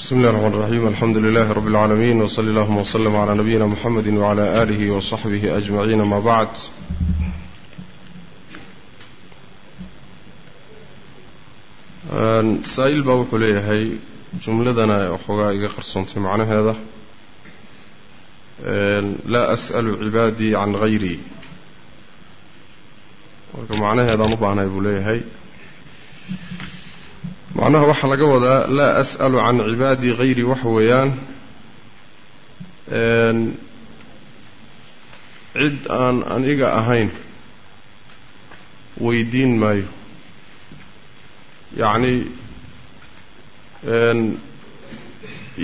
بسم الله الرحمن الرحيم الحمد لله رب العالمين وصلى اللهم وسلم على نبينا محمد وعلى آله وصحبه أجمعين ما بعد سائل baa wuxuu leeyahay jumladana waxoogaa iga qarsoontay macnaheeda laa as'alu cibaadii can hayrii marka macnaheedaan u baahnahay buu leeyahay macnaha waxaa laga wadaa laa as'alu can cibaadii hayrii waxa weeyaan. Cid aan aniga ahayn weydiin maayo. Yacni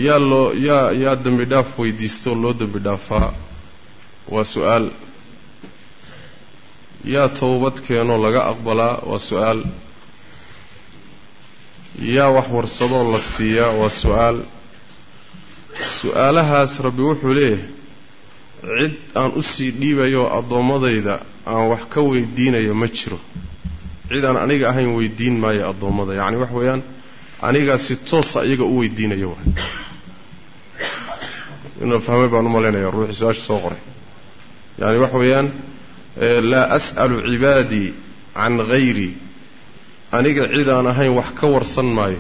yaa loo yaa yaa dembi dhaaf weydiista oo loo dembi dhaafaa? Waa su'aal. Yaa towbad keenoo laga aqbalaa? Waa su'aal yaa wax warsadoo la siiyaa waa su'aal. Su'aalahaas rabbi wuxuu leeyahay cid aan u sii dhiibayo addoommadayda aan wax ka weydiinayo ma jiro. Cid aan aniga ahayn weydiin maayo addoommada. Yacni waxa weeyaan anigaa si toosa iyaga u weydiinayo wa inuu fahmay baan u malaynaya ruuxii su'aasha soo qoray. Yacni waxa weeyaan laa as'alu cibaadii can hayrii aniga cid aan ahayn wax ka warsan maayo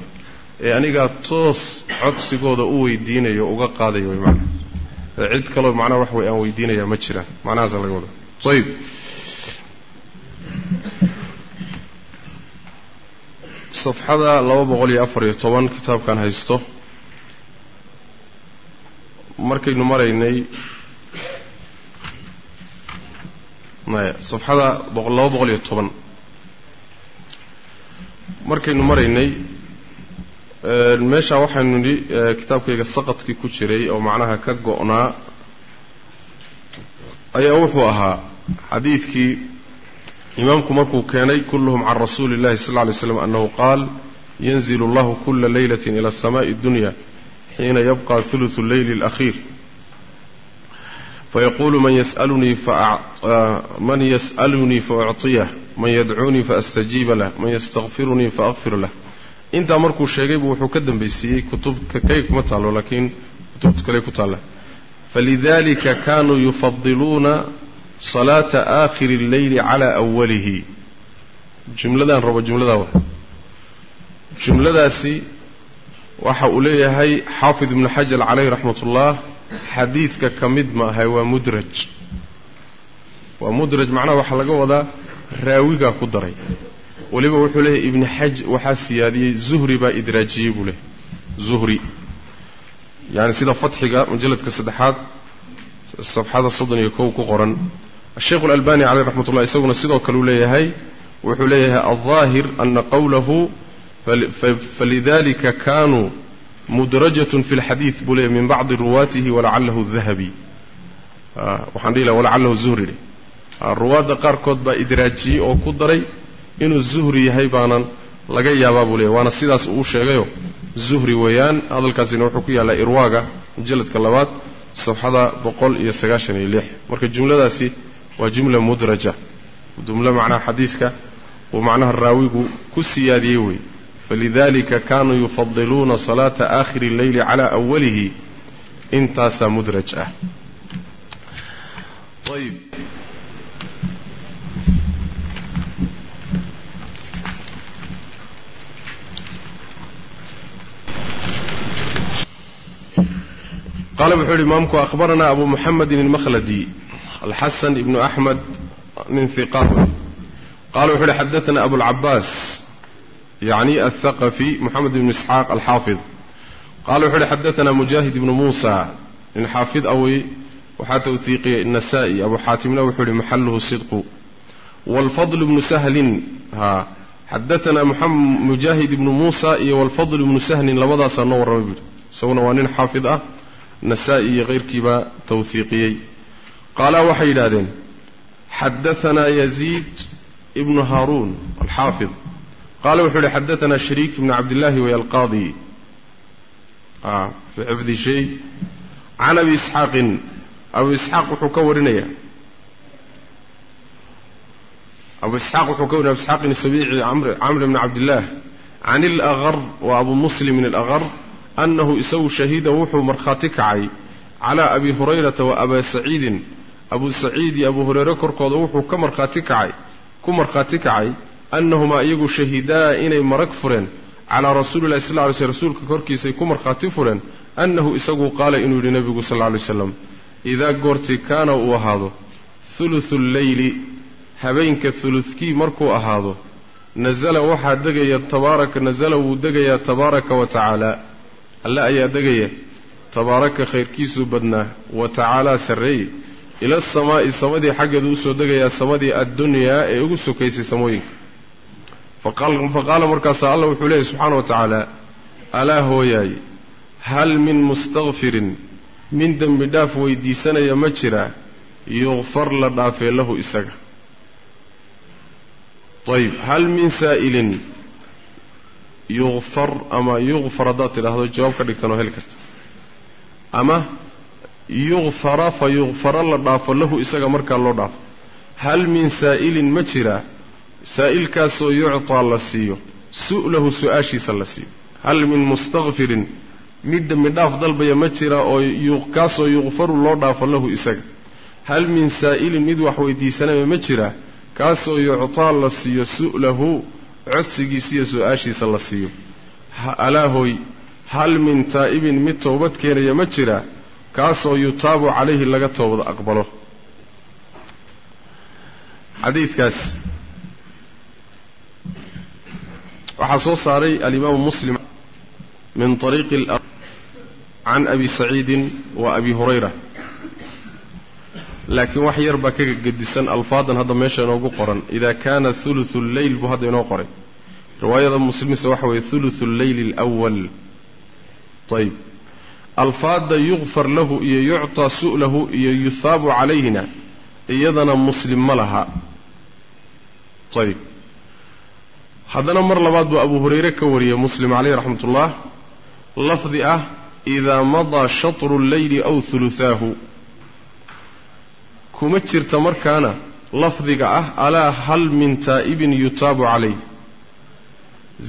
ee anigaa toos codsigooda u weydiinayo uga qaadayo way macana ee cid kaloo macnaha wax way aan weydiinayaa ma jiraan macnahaasa laga wada ayib safxada laba boqol iyo afar iyo toban kitaabkan haysto. Markaynu maraynay maya safxada laba boqol iyo toban markaynu maraynay meeshaa waxaynu nidhi kitaabkayga saqadkii ku jiray oo macnaha ka go'naa ayaa wuxuu ahaa xadiidkii imaamku markuu keenay kulluhum can rasuuli illahi sal lla lay slam annahu qaal yanzil allahu kula leylati ila asamaai addunya xiina yabqa hulusu leyli alakhiir fayaquulu man yas'alunii faman yas'alunii fa ucطiyah man yadcuunii faastajiiba lah man yastakfirunii faakfir lah. Intaa markuu sheegay buu wuxuu ka dambaysiiyey kutubka kay kuma taallo laakiin kutubta kale ku taalla. Falidalika kanuu yufadiluuna salaata aakhiri اlleyli calaa awalihi jumladaan rabo jumladaa wa. Jumladaasi waxa uu leeyahay xaafid ibnu xajar calayh raxmat ullah xadiidka ka mid ma ahay waa mudraj. Waa mudraj macnaha waxaa laga wadaa raawigaa ku daray. Weliba wuxuu leeyahay ibni xaj waxaa siyaadiyey zuhri baa idraajiyey buu leeyahy zuhri. Yani sida fatxiga mujalladka saddexaad safxada soddon iyo kow ku qoran. Asheikhu alalbani caleyh raxmat ullah isaguna sidoo kale uu leeyahay wuxuu leeyahay alظaahir ana qowlahu falidalika kanuu mudrajatun fi اlxadiid buu leeyahy min bacdi ruwaatihi walacalahu dahabi waxaan dhihi laha walacalahu zuhri ruwaadda qaarkood baa idraajiyey oo ku daray inuu zuhri yahay baanan laga yaabaa buu leeyahy waana sidaas uu sheegayo zuhri weeyaan hadalkaasina wuxuu ku yaallaa irwaaga mujalladka labaad safxada boqol iyo sagaashan iyo lix. Marka jumladaasi waa jumla mudraja. Jumlo macnaha xadiiska uu macnaha raawigu ku siyaadiyey wey falidalika kanuu yufadiluuna salaata aakhiri اlleyli calaa awalihi intaasaa mudraj ah qaala wuxuu yidhi imaamku akhbaranaa abu muxamedin almakhladi alxasan ibnu axmed nin hiqaah wey qala wuxuu yidhi xadaana abulcabaas yacni althaqafi moxamed ibnu isxaaq alxaafid. Qala wuxuu yidhi xadaana mujaahid ibnu muusa nin xaafid awey waxaa tawhiiqiyey nasaa-i abu xaatimna wuxuu yihi maxaluhu sidqu. Waalfadl ibnu sahlin ha xadaana mujaahid ibnu muusa iyo walfadl ibnu sahlin labadaasaa noo warramay buu yidhi isaguna waa nin xaafid ah nasaa-i iyo kayrkiibaa tawhiiqiyey qaalaa waxay yidhaahdeen xadaanaa yaziid ibnu haaruun alxaafid qaala wuxuu yihi xadaanaa shariik ibnu cabdillaahi way alqaadi. Fii xifdi shay. Can abi isxaaqin abu isxaaq wuxuu ka warinayaa. Abu isxaaq wuxuu ka warinaya abu isxaaqin sabiici camr ibni cabdillaah. Can ilaqar waa abu muslimin alaqar annahu isagu shahida wuxuu markhaati kacay calaa abi hurayrata wa abaa saciidin abuu saciid iyo abuu hureyre korkooda wuxuu ka markhaati kacay ku markhaati kacay annahumaa iyagu shahidaa inay marag fureen calaa rasuulillahi sal ly sl rasuulka korkiisay ku markhaati fureen annahu isagu qaala inuu yidhi nebigu sal lla lay waslam idaa goortii kaana uu ahaado huluthu lleyli habeenka huludkii markuu ahaado nasala waxaa degaya tabaaraka nasala wuu degayaa tabaaraka wa tacaala alle ayaa degaya tabaaraka khayrkiisuu badnaa wa tacaalaa sarreeye ila asamaa'i samadii xaggeedu u soo degayaa samadii addunyaa ee ugu sokaysay samooyinka. Fa qaala markaasaa allah wuxuu leeyahy subxaana wa tacaala alaa hooyaay hal min mustakfirin min dembi dhaaf weydiisanaya ma jiraa yukfar la dhaafee lahu isaga. Ayib hal min saa'ilin yukfar ama yukfar haddaad tidhaahdo jawaab ka dhigtan oo heli karta. Ama yukfara fa yukfara la dhaafo lahu isaga markaa loo dhaafo. Hal min saa'ilin ma jiraa saa'ilkaasoo yuctaa la siiyo su'lahu su'aashiisa la siiyo. Hal min mustakfirin mid dembi dhaaf dalbaya ma jiraa oo kaasoo yukfaru loo dhaafo lahu isaga. Hal min saa'ilin mid wax weydiisanaya ma jiraa kaasoo yuctaa la siiyo su'lahu codsigiisiiyo su'aashiisa la siiyo. Alaahoy hal min taa'ibin mid toobad keenaya ma jiraa kaasoo yutaabu calayhi laga toobad aqbalo. Xadiidkaas. Waxaa soo saaray alimaamu muslim min ariiqi can abi saciidin wa abi hurayra laakiin wax yar baa kaga gedisan alfaadan hadda meesha inoogu qoran. Idaa kaana huluthu lleyl buu hadda inoo qoray. Riwaayada muslimisa waxa weeye huluthu lleyli alwal ayib alfaadda yukfar lahu iyo yuctaa su'lahu iyo yuhaabu calayhina iyadana muslim ma laha. Ayib haddana mar labaad buu abu hurayre ka wariyey muslim caleyh raxmat ullah lafdi ah idaa madaa shatru lleyli aw hulutaahu kuma jirta markaana lafdiga ah alaa hal min taa'ibin yutaabu calayh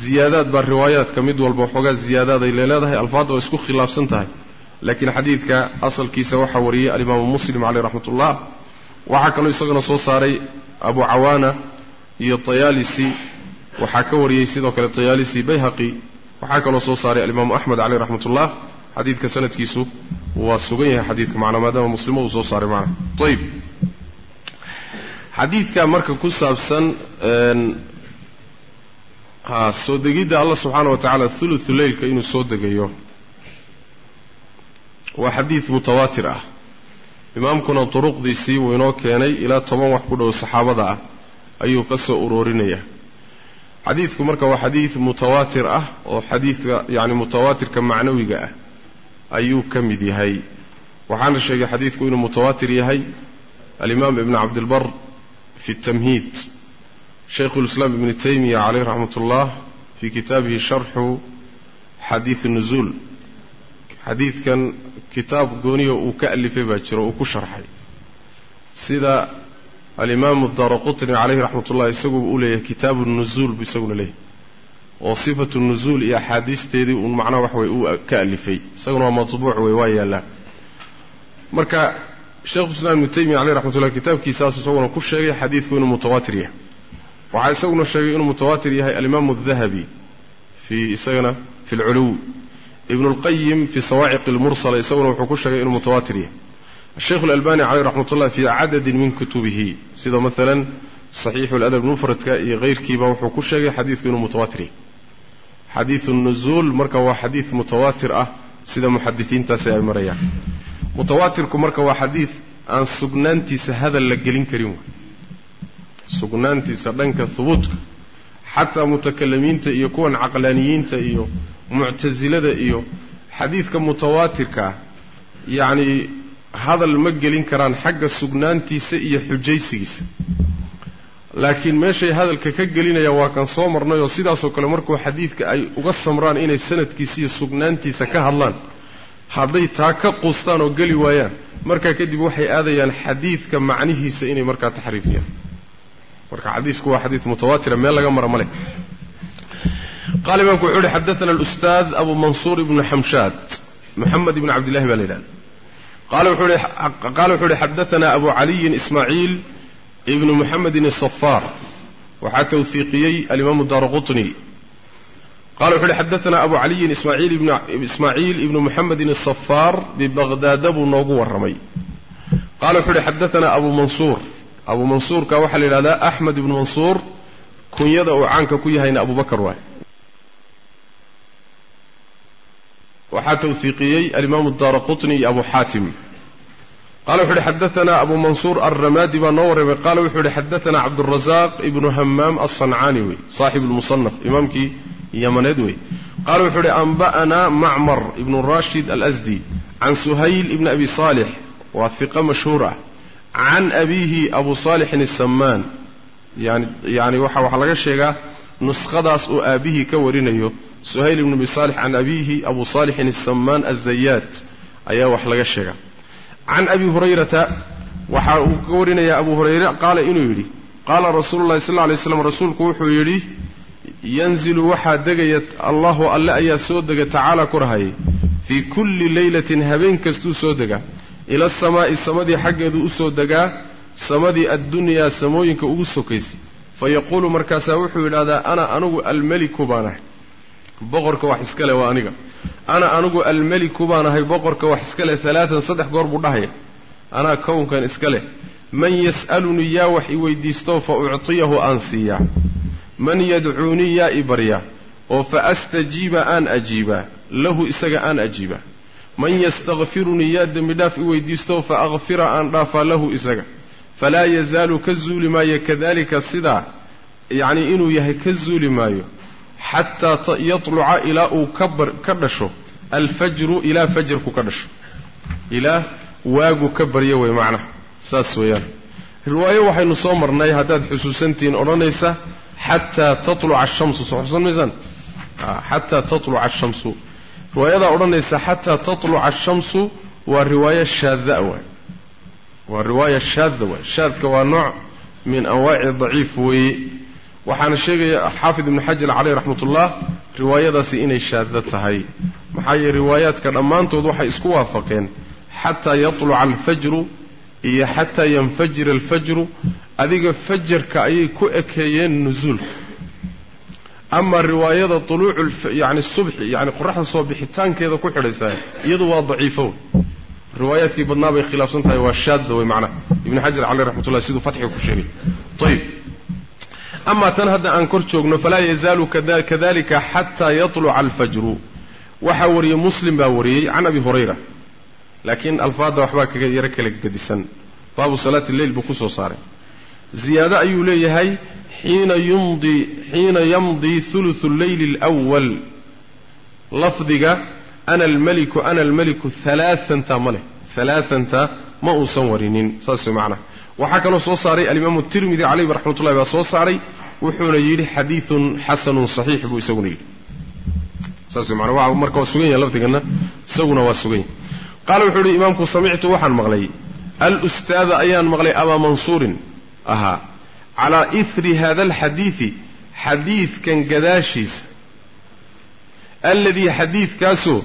ziyaadaad baa riwaayaadka mid walba waxoogaa ziyaadaaday leeleedahay alfaadda waa isku khilaafsan tahay. Laakiin xadiidka asalkiisa waxaa wariyey alimaamu muslim caleyh raxmat ullah waxaa kaloo isaguna soo saaray abu cawaana iyo tayaalisi. Waxaa ka wariyey sidoo kale tayaalisi bayhaqi. Waxaa kaloo soo saaray alimaamu axmed caleyh raxmat ullah xadiidka sanadkiisu waa sugan yahay xadiidka macnaa maadaama muslimo uu soo saaray macna ayib xadiidka marka ku saabsan ha soo degidda allah subxaana wa tacaala thuluthu leylka inuu soo degayo waa xadiid mutawaatir ah. Imaamkuna duruqdiisii wuu inoo keenay ilaa toban wax ku dhow saxaabada ah ayuu ka soo uroorinaya xadiidku marka waa xadiid mutawaatir ah oo xadiidka yacni mutawaatirka macnawiga ah ayuu ka mid yahay. Waxaana sheegay xadiidku inuu mutawaatir yahay. Alimaam ibn cabdilbar fi اtamhiid shaykhu lislaam ibni taymiya caleyh raxmat ullah fii kitaabihi sharxu xadiid nuzuul. Xadiidkan kitaab gooniya uu ka alifay baa jiro uu ku sharxay. Sida alimaamu daara qutni caleyhi raxmat ullah isaguba u leeyahay kitaabu nuzuul buu isaguna leeyahay oo sifatu nuzuul iyo axaadiisteedii uun macnaha wax wey uu ka alifay. Isaguna waa matbuuc wey waa yaallaa marka sheekhu islam ibnu taymiya caleyh raxmatullah kitaabkiisaas isaguna ku sheegay xadiidku inuu mutawaatir yahay. Waxaa isaguna sheegay inuu mutawaatir yahay alimaamu adahabi fii isagana fi lculuw ibnu lqayim fii sawaaciq almursala isaguna wuxuu ku sheegay inuu mutawaatir yahay. Asheikhu alalbani caleyh raxmatullah fii cadadin min kutubihi sida maalan saxiixu ladab mufradka iyo keyrkiiba wuxuu ku sheegay xadiidku inuu mutawaatir yahay xadiidu nuzuul marka waa xadiid mutawaatir ah sida muxadisiintaasi ay marayaan. Mutawaatirku marka waa xadiid aan sugnaantiisa hadal la gelin karin waay. Sugnaantiisa dhanka hubuudka xataa mutakalimiinta iyo kuwan caqlaaniyiinta iyo muctasilada iyo xadiidka mutawaatirka ah yacni hadal ma gelin karaan xagga sugnaantiisa iyo xujaysigiisa laakiin meeshay hadalka ka gelinayaan waa kan soo marnay oo sidaasoo kale markuu xadiidka ay uga samraan inay sanadkiisa iyo sugnaantiisa ka hadlaan hadday taa ka quustaan oo geli waayaan markaa kadib waxay aadayaan xadiidka macnihiisa inay markaa taxriifiyaan. Marka xadiisku waa xadiid mutawaatira meel laga mara ma leh. Qaala imaamku wuxuu uhi xadaana alustaad abu mansuur ibnu xamshaad moxamed ibn cabdillahi baa la yidhahda qaala wuxuu uhi xadaana abu caliyin ismaaciil ibnu muxamedin asafaar waxaa tawhiiqiyey alimaamu daara qutni qala wuxu uhi xadaana abu caliyin ismaaciil ibnu muxamedin asafaar bibaqdaada buu noogu warramay. Qala wuxu uhi xadaana abu mansuur. Abu mansuurka waxaa la yidhahdaa axmed ibnu mansuur kunyada uu caanka ku yahayna abu bakar waay. Waxaa tawhiiqiyey alimaamu daara iyo abu xaatim qala wuxu uhi xadaana abu mansuur alramaadi baa noo warramay qala wuxuu uhi xadaana cabdurazaq ibnu hamaam alsancaani wey saaxib lmusanaf imaamkii yamaneed wey qaala wuxuu uhi anba'anaa macmar ibnu rashid alasdi can suhayl ibni abi saalix waa hiqa mashhuur ah can abiihi abu saalixin asamaan yani yani waxa waxaa laga sheegaa nuskhadaas uu aabihii ka warinayo suhayl ibnu abi saalix can abiihi abu saalixin asamaan azayaad ayaa wax laga sheegaa can abi hurayrata waxa uu ka warinayaa abu hurayre qaala inuu yidhi qaala rasuulu llahi sal alay slam rasuulku wuxuu yidhi yanzilu waxaa degaya allahu alle ayaa soo dega tacaala ku rahayay fii kulli leylatin habeen kastuu soo degaa ila asamaa'i samadii xaggeedu u soo degaa samadii addunyaa samooyinka ugu sokaysay fa yaquulu markaasaa wuxuu yidhahdaa ana anugu almeliku baan ahay boqorka wax iska leh waa aniga. Ana anugu almeliku baan ahay boqorka wax iska leh alaatan saddex goor buu dhahaya anaa kownkan iska leh. Man yas'alunii yaa wax i weydiisto fa uctiyahu aan siiyaa man yadcuunii yaa i barya. Oo fa astajiiba aan ajiibaa lahu isaga aan ajiibaa man yastakfirunii yaa dembi dhaaf i weydiisto fa akfira aan dhaafaa lahu isaga. Falaa yazaalu ka zuuli maayo kadalika sidaa. Yacnii inuu yahay ka zuuli maayo xataa yatluca ilaa uu ka dhasho alfajru ilaa fajarku ka dhasho ilaa waagu ka baryo wey macnaha saas weeyaan riwaayo waxaynu soo marnay haddaad xusuusantihiin odhanaysa xataa tatluca ashamsu soo xusuusan maysaan xataa tatluca ashamsu riwaayadaa odhanaysa xataa tatluca ashamsu waa riwaayo shaada waay waa riwaaya shaadda waay shaadka waa nooc min anwaaci daciif weeye waxaana sheegaya xaafid ibnu xajar caleyh raxmat ullah riwaayadaasi inay shaadda tahay. Maxaa yeele riwaayaadka dhammaantood waxay isku waafaqeen. Xataa yatluca alfajru iyo xataa yanfajira alfajru adiga fajarka ayay ku ekeeyeen nusuulka ama riwaayada tuluucu yani subxi yani qoraxda soo bixitaankeeda ku xidhaysaa iyadu waa daciifo riwaayaadkii badnaa bay khilaafsan tahay waa shaadda wey macnaha ibnu xajar caleyh raxmatullah siduu fatxiga ku sheegay. Ayib amaa tan hadda aan kor joogno falaa yazaalu kadalika xataa yatluca alfajru. Waxaa wariyey muslim baa wariyey can abi hurayra. Laakiin alfaadda waxbaa kaga yaro kala gedisan. Baabu salaati lleil buu ku soo saaray. Ziyaado ayuu leeyahay xiina yumdi xiina yamdii huluthu lleyli alwal lafdiga ana almeliku ana almeliku halaaanta ma leh. Halaaanta ma uusan warinin. Saas macnaha waxaa kaloo soo saaray alimaamu tirmidi calayhi raxmat ullahi baa soo saaray wuxuuna yidhi xadiidun xasanun saxiix buu isaguna yidhi. Saas way manaa marka waa sugan yahay lafdigana isaguna waa sugan yahay. Qaala wuxuu ihi imaamku samictu waxaan maqlay. Alustaada ayaan maqlay abaa mansuurin ahaa. Calaa iri hada alxadiidi xadiidkan gadaashiisa alladii xadiidkaasoo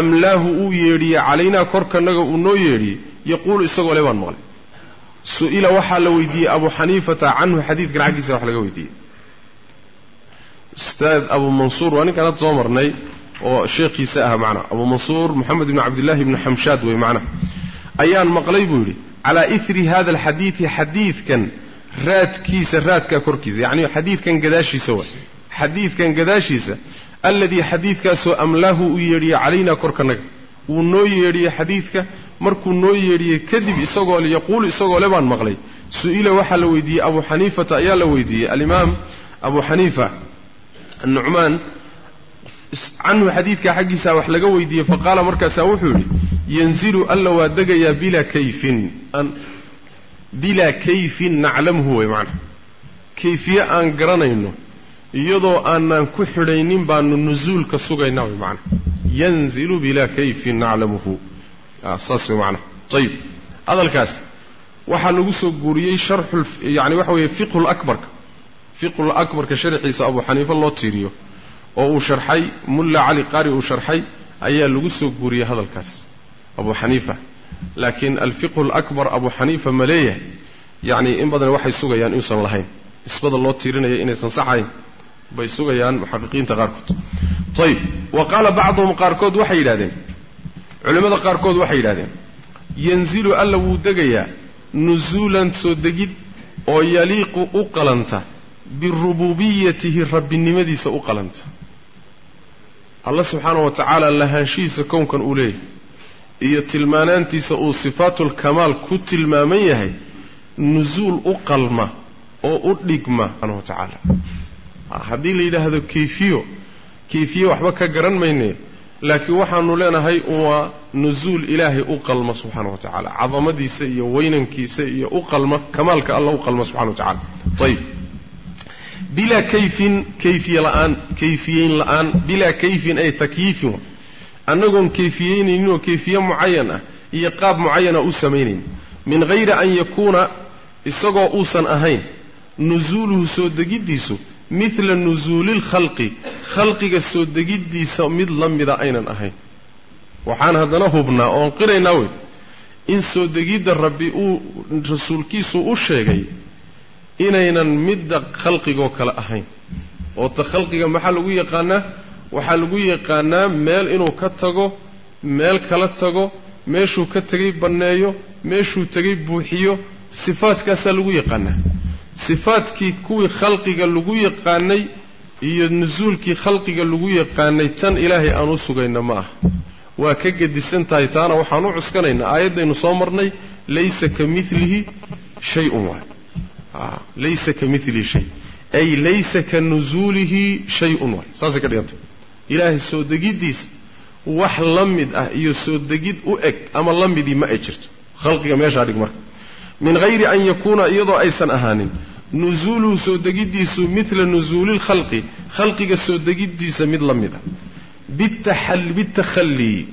amlaahu uu yeedhiyey calaynaa korkanaga uu noo yeedhiyey yaquulu isagoo le baan maqlay su'ila waxaa la weydiiyey abu xaniifata canhu xadiidkan xaggiisa wax laga weydiiyey. Ustaad abu mansuur waa ninkaan hadda soo marnay oo sheekhiisa ah macnaa. Abu mansuur moxamed ibni cabdillahi ibni xamshaad wey macnaha ayaan maqlay buu yidhi calaa iri hada alxadiidi xadiidkan raadkiisa raadkaa korkiisa yacni xadiidkan gadaashiisa waay. Xadiidkan gadaashiisa alladii xadiidkaasoo amlaahu uu yeedhiyey calaynaa korkanaga wuu noo yeedhiyey xadiidka markuu noo yeedhiyey kadib isagoo yaquulu isagoo le baan maqlay. Su'ila waxaa la weydiiyey abu xaniifata ayaa la weydiiyey. Alimaam abu xaniifa nucmaan canhu xadiidkaa xaggiisaa wax laga weydiiyey faqaala markaasaa wuxuu yidhi yanzilu alla waa degayaa bilaa kayfin. Bilaa kayfin naclamhu wey macana kayfiye aan garanayno iyadoo aanaan ku xidhaynin baanu nusuulka sugaynaa way macana yanzilu bilaa kayfin naclamuhu saas way macana ayib hadalkaas waxaa lagu soo guuriyey sharxu yani waxa weeye fiqhu lakbarka fiqhu lakbarka sharxiisa abu xaniife loo tiiriyo oo uu sharxay mulla cali qaari uu sharxay ayaa lagu soo guuriyey hadalkaas abu xaniifa laakiin alfiqhu alakbar abu xaniifa ma leeyahay. Yacni in badan waxay sugayaan inuusan lahayn. Nisbada loo tiirinaya inaysan saxayn bay sugayaan muxaqiqiinta qaarkood. Ayib wa qaala bacduhum qaarkood waxay yidhahdeen culimmada qaarkood waxay yidhahdeen yanzilu alla wuu degayaa nusuulan soo degid oo yaliiqu u qalanta birububiyatihi rabbinimadiisa u qalanta. Alla subxaanahu wa tacaala lahaanshihiisa kownkan uu leeyahay iyo tilmaanaantiisa uu sifaatulkamaal ku tilmaaman yahay nusuul u qalma oo u dhigma subxaanahu wa haddii la yidhaahdo kayfiyo kayfiye waxba ka garan mayne laakiin waxaanu leenahay waa nusuul ilaahay u qalma subxaana wa tacaala. Cadamadiisa iyo weynankiisa iyo u qalma kamaalka alla u qalma subxana wa tacala ayib bilaa kayfin kayfiye la'aan kayfiyeyn la'aan. Bilaa kayfin ay takyiifin annagoon kayfiyeynaynin oo kayfiye mucayan ah iyo qaab mucayana u samaynayn. Min hayri an yakuuna isagoo uusan ahayn nusuuluhu soo degiddiisu midla nusuuli lkhalqi khalqiga soo degiddiisa mid la mida aynan ahayn. Waxaan haddana hubnaa oon qiraynaa wey in soo degidda rabbi uu rasuulkiisu u sheegay inaynan midda khalqigoo kale ahayn. Oo ta khalqiga maxaa lagu yaqaanaa? Waxaa lagu yaqaanaa meel inuu ka tago meel kala tago meeshuu ka tegay banneeyo meeshuu tegay buuxiyo sifaadkaasaa lagu yaqaanaa sifaadkii kuwii khalqiga lagu yaqaanay iyo nusuulkii khalqiga lagu yaqaanay tan ilaahay aan u sugayna ma aha. Waa ka gedisan tahay taana waxaan u cuskanaynaa. Aayaddaynu soo marnay laysa ka milihi shay-un waay. Laysa ka milihi shay. Ay laysa ka nusuulihi shay-un waay. Saasay ka dhigantay. Ilaahay soo degiddiisa wax la mid ah iyo soo degid u eg ama la midii ma ay jirto. Khalqiga meeshaa dhig marka min hayri an yakuuna iyadoo aysan ahaanin. Nusuuluhu soo degiddiisu midla nusuuli lkhalqi khalqiga soo degiddiisa mid la mid ah bitakhallii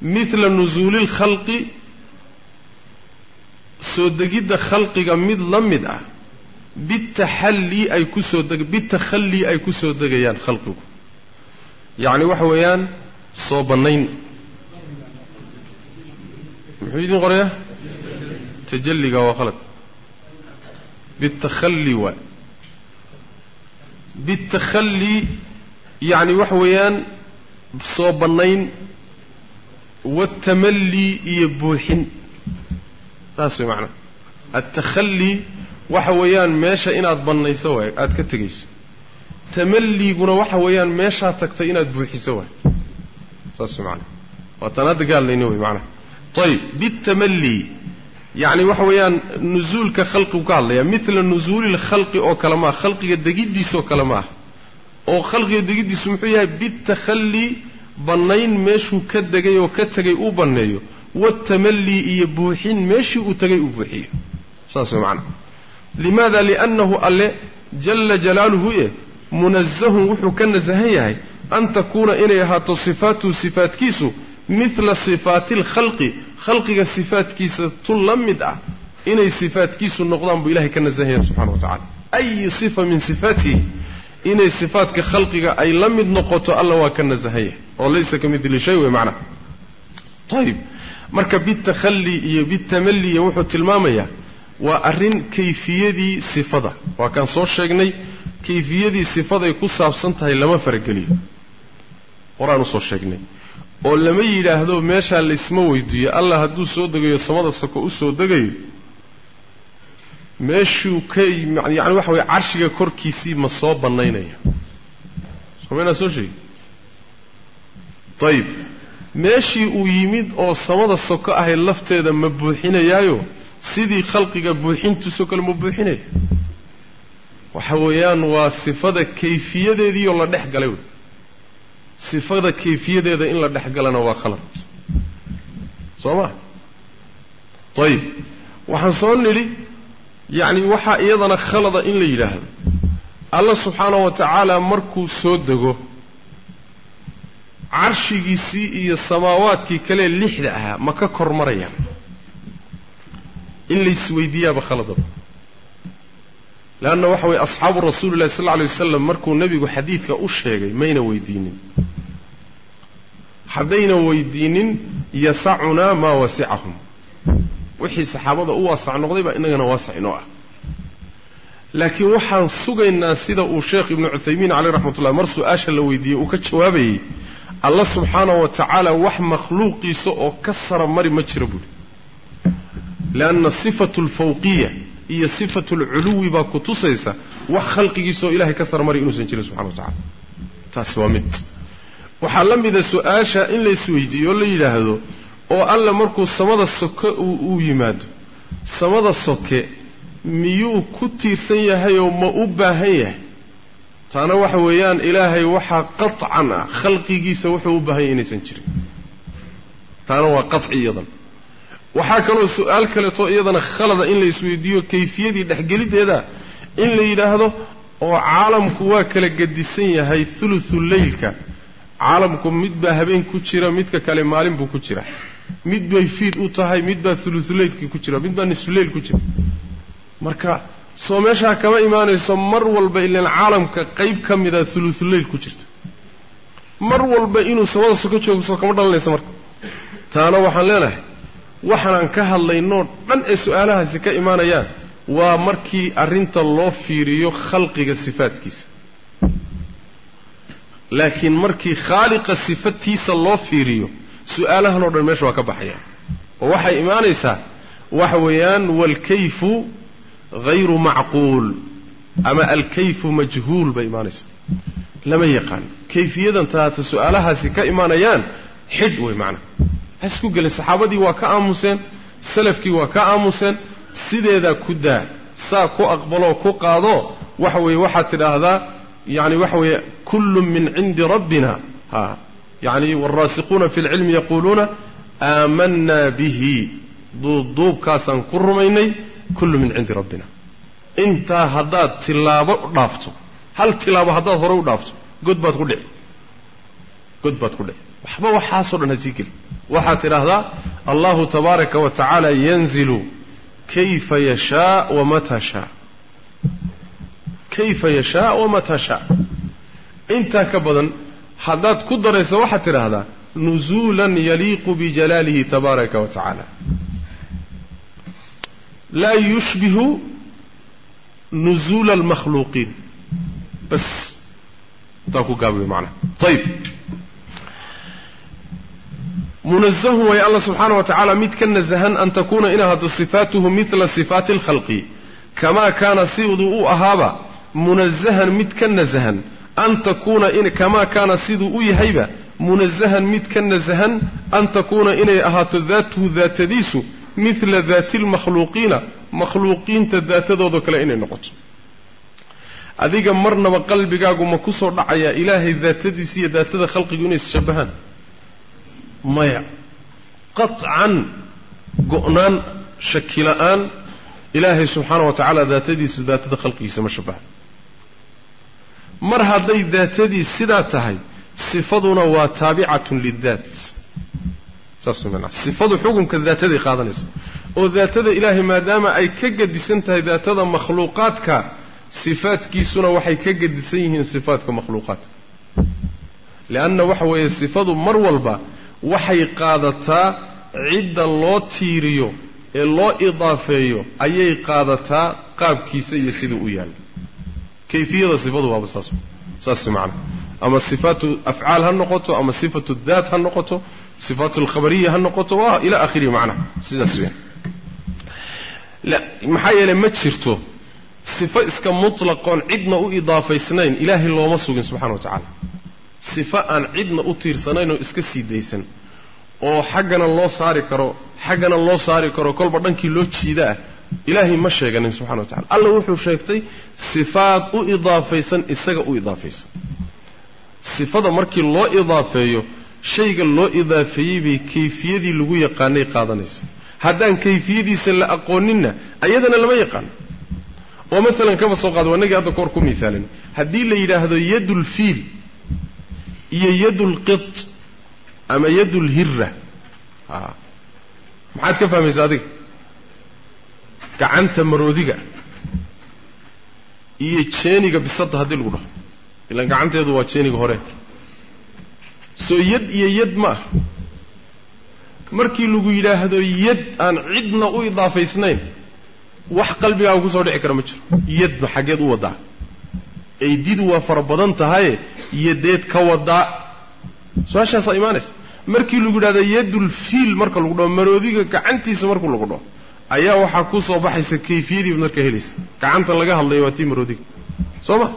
midla nusuuli lkhalqi soo degidda khalqiga mid la mid ah. Bitaxallii ay ku soo deg bitakhallii ay ku soo degayaan khalqigu. Yacni waxa weeyaan soo bannayn muxuu idin qorayaa? Tajalliga waa khalad. Bitakhallii waay bitakhallii yacni waxa weeyaan soo bannayn waatamallii iyo buuxin. Saas way macnaa attakhallii waxa weeyaan meesha inaad bannayso waay aada ka tegayso tamalliguna waxa weeyaan meeshaad tagtay inaad buuxiso waay. Saas way macnaa waa taan hadda ka hadlayna wey macnaha ayib bitamalli yacni waxa weeyaan nusuulka khalqigu ka hadlaya midla nusuuli lkhalqi oo kale maaha. Khalqiga degiddiisoo kale maaha. Oo khalqiga degiddiisu muxuu yahay bitakhallii bannayn meeshuu ka degay oo ka tegay uu banneeyo. Waatamallii iyo buuxin meeshii uu tegay uu buuxiyo. Saas way macnaa limaada? Liannahu alle jalla jalaaluhu e munazahun wuxuu ka nasahan yahay an takuuna inay ahaato sifaatuhu sifaatkiisu midla sifaati alkhalqi khalqiga sifaatkiisa tun la mid ah inay sifaatkiisu noqdaan buu ilahay ka nasahanya subxana wa tacala ayi sifa min sifaatihi? Inay sifaatka khalqiga ay la mid noqoto alla waa ka nasahanya oo laysa ka midli shay wey macnaha ayib marka bitakhallii iyo bitamalliya wuxuu tilmaamayaa waa arrin kayfiyadii sifada. Waa kaan soo sheegnay kayfiyadii sifaday ku saabsan tahay lama farageliyo horaan u soo sheegnay oo lama yidhaahdo meeshaa laysma weydiiyo allah hadduu soo degayo samada soko u soo degayo meeshuu ka yani waxa weye carshiga korkiisii ma soo bannaynaya. Somaynaa soo sheegi ayib meeshii uu yimid oo samada soko ahayd lafteeda ma buuxinayaayo sidii khalqiga buuxintiisoo kale ma buuxinaya. Waxa weeyaan waa sifada kayfiyadeediioo la dhex galay wey sifada kayfiyadeeda in la dhex galana waa khalad. Soo ma ayib waxaan soo nidhi yacni waxaa iyadana khalada in la yidhaahdo. Alla subxaanahu wa tacaala markuu soo dego carshigiisii iyo samaawaadkii kalee lixda ahaa ma ka kor marayaan. In laysweydiiyaaba khaladaba leanna waxa weye asxaabu rasuuli llahi sal lla alay wasalam markuu nebigu xadiidka u sheegay mayna weydiinin haddayna weydiinin yasacunaa maa wasicahum. Wixii saxaabada u waasac noqday baa innagana waasac inoo ah. Laakiin waxaan sugaynaa sida uu sheekh ibnu cuthaymiin caleyh raxmatullah mar su'aasha la weydiiyey uu ka jawaabayey. Alla subxaana wa tacaala wax makhluuqiisa oo ka sara mari ma jiro buuri leanna sifatu alfawqiya iyo sifatu alculuwi baa ku tusaysa wax khalqigiisa oo ilahay ka sara mari inuusan jirin subxana wa tacala taasi waa mid waxaa la mida su'aasha in la isweydiiyo oo la yidhaahdo oo alla markuu samada soke uu yimaado. Samada soke miyuu ku tiirsan yahay oo ma u baahan yahay? Taana waxa weeyaan ilaahay waxaa qaطcan ah. Khalqigiisa wuxuu u baahan yahay inaysan jirin. Taana waa qaci iyadan. Waxaa kaloo su'aal kaleeto iyadana khalada in la isweydiiyo kayfiyadii dhexgeliddeeda in la yidhaahdo oo caalamku waa kala gedisan yahay thuluthu leylka caalamku mid baa habeen ku jira midka kale maalin buu ku jira. Mid bay fiid u tahay mid baa thuluthuleylkii ku jira mid baa nisfuleyl ku jira. Marka soo meeshaa kama imaanayso mar walba ilaan caalamka qayb ka mida thuluthuleyl ku jirta. Mar walba inuu samada soko joogo soo kama dhalanaysa marka. Taana waxaan leenahay waxaanaan ka hadlaynoo dhan ee su'aalahaasi ka imaanayaan waa markii arrinta loo fiiriyo khalqiga sifaadkiisa laakiin markii khaaliqa sifatiisa loo fiiriyo su'aalahan oo dhan meesha waa ka baxayaan oo waxay imaanaysaa waxa weeyaan waalkayfu hayru macquul ama alkayfu majhuul bay imaanaysaa. Lama yaqaan. Kayfiyadan taata su'aalahaasi ka imaanayaan xidh wey macnaha ha isku gelin saxaabadii waa ka aamuseen salafkii waa ka aamuseen sideedaa ku daa saa ku aqbaloo ku qaado waxa weeye waxaad tidhaahdaa yani waxa weeye kullu min cindi rabbina ha yani waalraasikuuna fi lcilmi yaquuluuna aamanaa bihi duubduubkaasaan ku rumaynay kullu min cindi rabbina intaa haddaad tilaabo dhaafto hal tilaabo haddaad hore u dhaafto god baad ku dhici god baad ku dhici waxba waxaasoo dhan ha sii geli waxaad tidhaahdaa allahu tabaaraka wa tacaala yanzilu kayfa yashaa wamataa shaa kayfa yashaa wamataa shaa. Intaa ka badan haddaad ku darayso waxaad tidhaahdaa nuzuulan yaliiqu bijalaalihi tabaaraka wa tacaala. Laa yushbihu nuzuula almakhluuqiin bas intaa ku gaabiyo macnaha ayib munazahun way alla subxaana wa tacaala mid ka nasahan an takuuna ina haddo sifaatuhu midla sifaati alkhalqi kamaa kaana siduu u ahaaba munazahan mid ka nasahan an takuuna kamaa kaana siduu u yahayba munazahan mid ka nasahan an takuuna inay ahaato daatuhu daatadiisu midla daati lmakhluuqiina makhluuqiinta daatadoodo kale inay noqoto. Adiga marnaba qalbigaagu ma ku soo dhacayaa ilaahay daatadiisa iyo daatada khalqigu inay isshabahaan maya. Qaطcan go'naan shaki la'aan ilaahay subxaana wa tacaala daatadiisu daatada khalqigiisa ma shabaha mar hadday daatadii sidaa tahay sifaduna waa taabicatun lidaat saas sifadu xukunka daataday qaadanaysa. Oo daatada ilaahay maadaama ay ka gedisan tahay daatada makhluuqaadka sifaadkiisuna waxay ka gedisan yihiin sifaadka makhluuqaadka. Leanna waxa weeye sifadu mar walba waxay qaadataa cidda loo tiiriyo ee loo idaafeeyo ayay qaadataa qaabkiisa iyo siduu u yaalla kayfiyada sifadu waaba saas saas macana ama sifaatu afcaal ha noqoto ama sifatu daat ha noqoto sifaatu alkhabariya ha noqoto waa ila akhirihi macnaha sidaas weyaan maxaa yeelay ma jirto sifo iska mutlaqoon cidna u idaafaysnayn ilaahay looma sugin subxana wa tacaala. Sifo aan cidna u tiirsanayn oo iska sii daysan oo xaggana loo saari karo xaggana loo saari karo kolba dhankii loo jiida ah ilaahay ma sheeganin subxana wa tacala alla wuxuu sheegtay sifaad u idaafaysan isaga u idaafaysan. Sifada markii loo idaafeeyo shayga loo idaafeeyey bay kayfiyadii lagu yaqaanay qaadanaysa. Haddaan kayfiyadiisa la aqooninna ayadana lama yaqaano oo maalan kaba soo qaada wanagii hadda kahor ku miaalin haddii la yidhaahdo yadulfiil iyo yadulqit ama yadulhira maxaad ka fahmaysa adiga gacanta maroodiga iyo jeeniga bisadda haddii lagu dhaho. Ilaan gacanteedu waa jeeniga hore. Soo yad iyo yad ma ah markii lagu yidhaahdo yad aan cidna u idaafaysnayn wax qalbigaaga ku soo dhici kara ma jiro. Yadma xaggeed u wadaa. Aydidu waa fara badan tahaye yadeed ka wadaa su'aashaasaa imaanaysa. Markii lagu yidhahdo yadul fiil marka lagu dhaho maroodiga gacantiisa markuu lagu dhaho ayaa waxaa ku soo baxaysa kayfiyadiiba marka helaysa. Gacanta laga hadlayo waa tii maroodiga soo ma?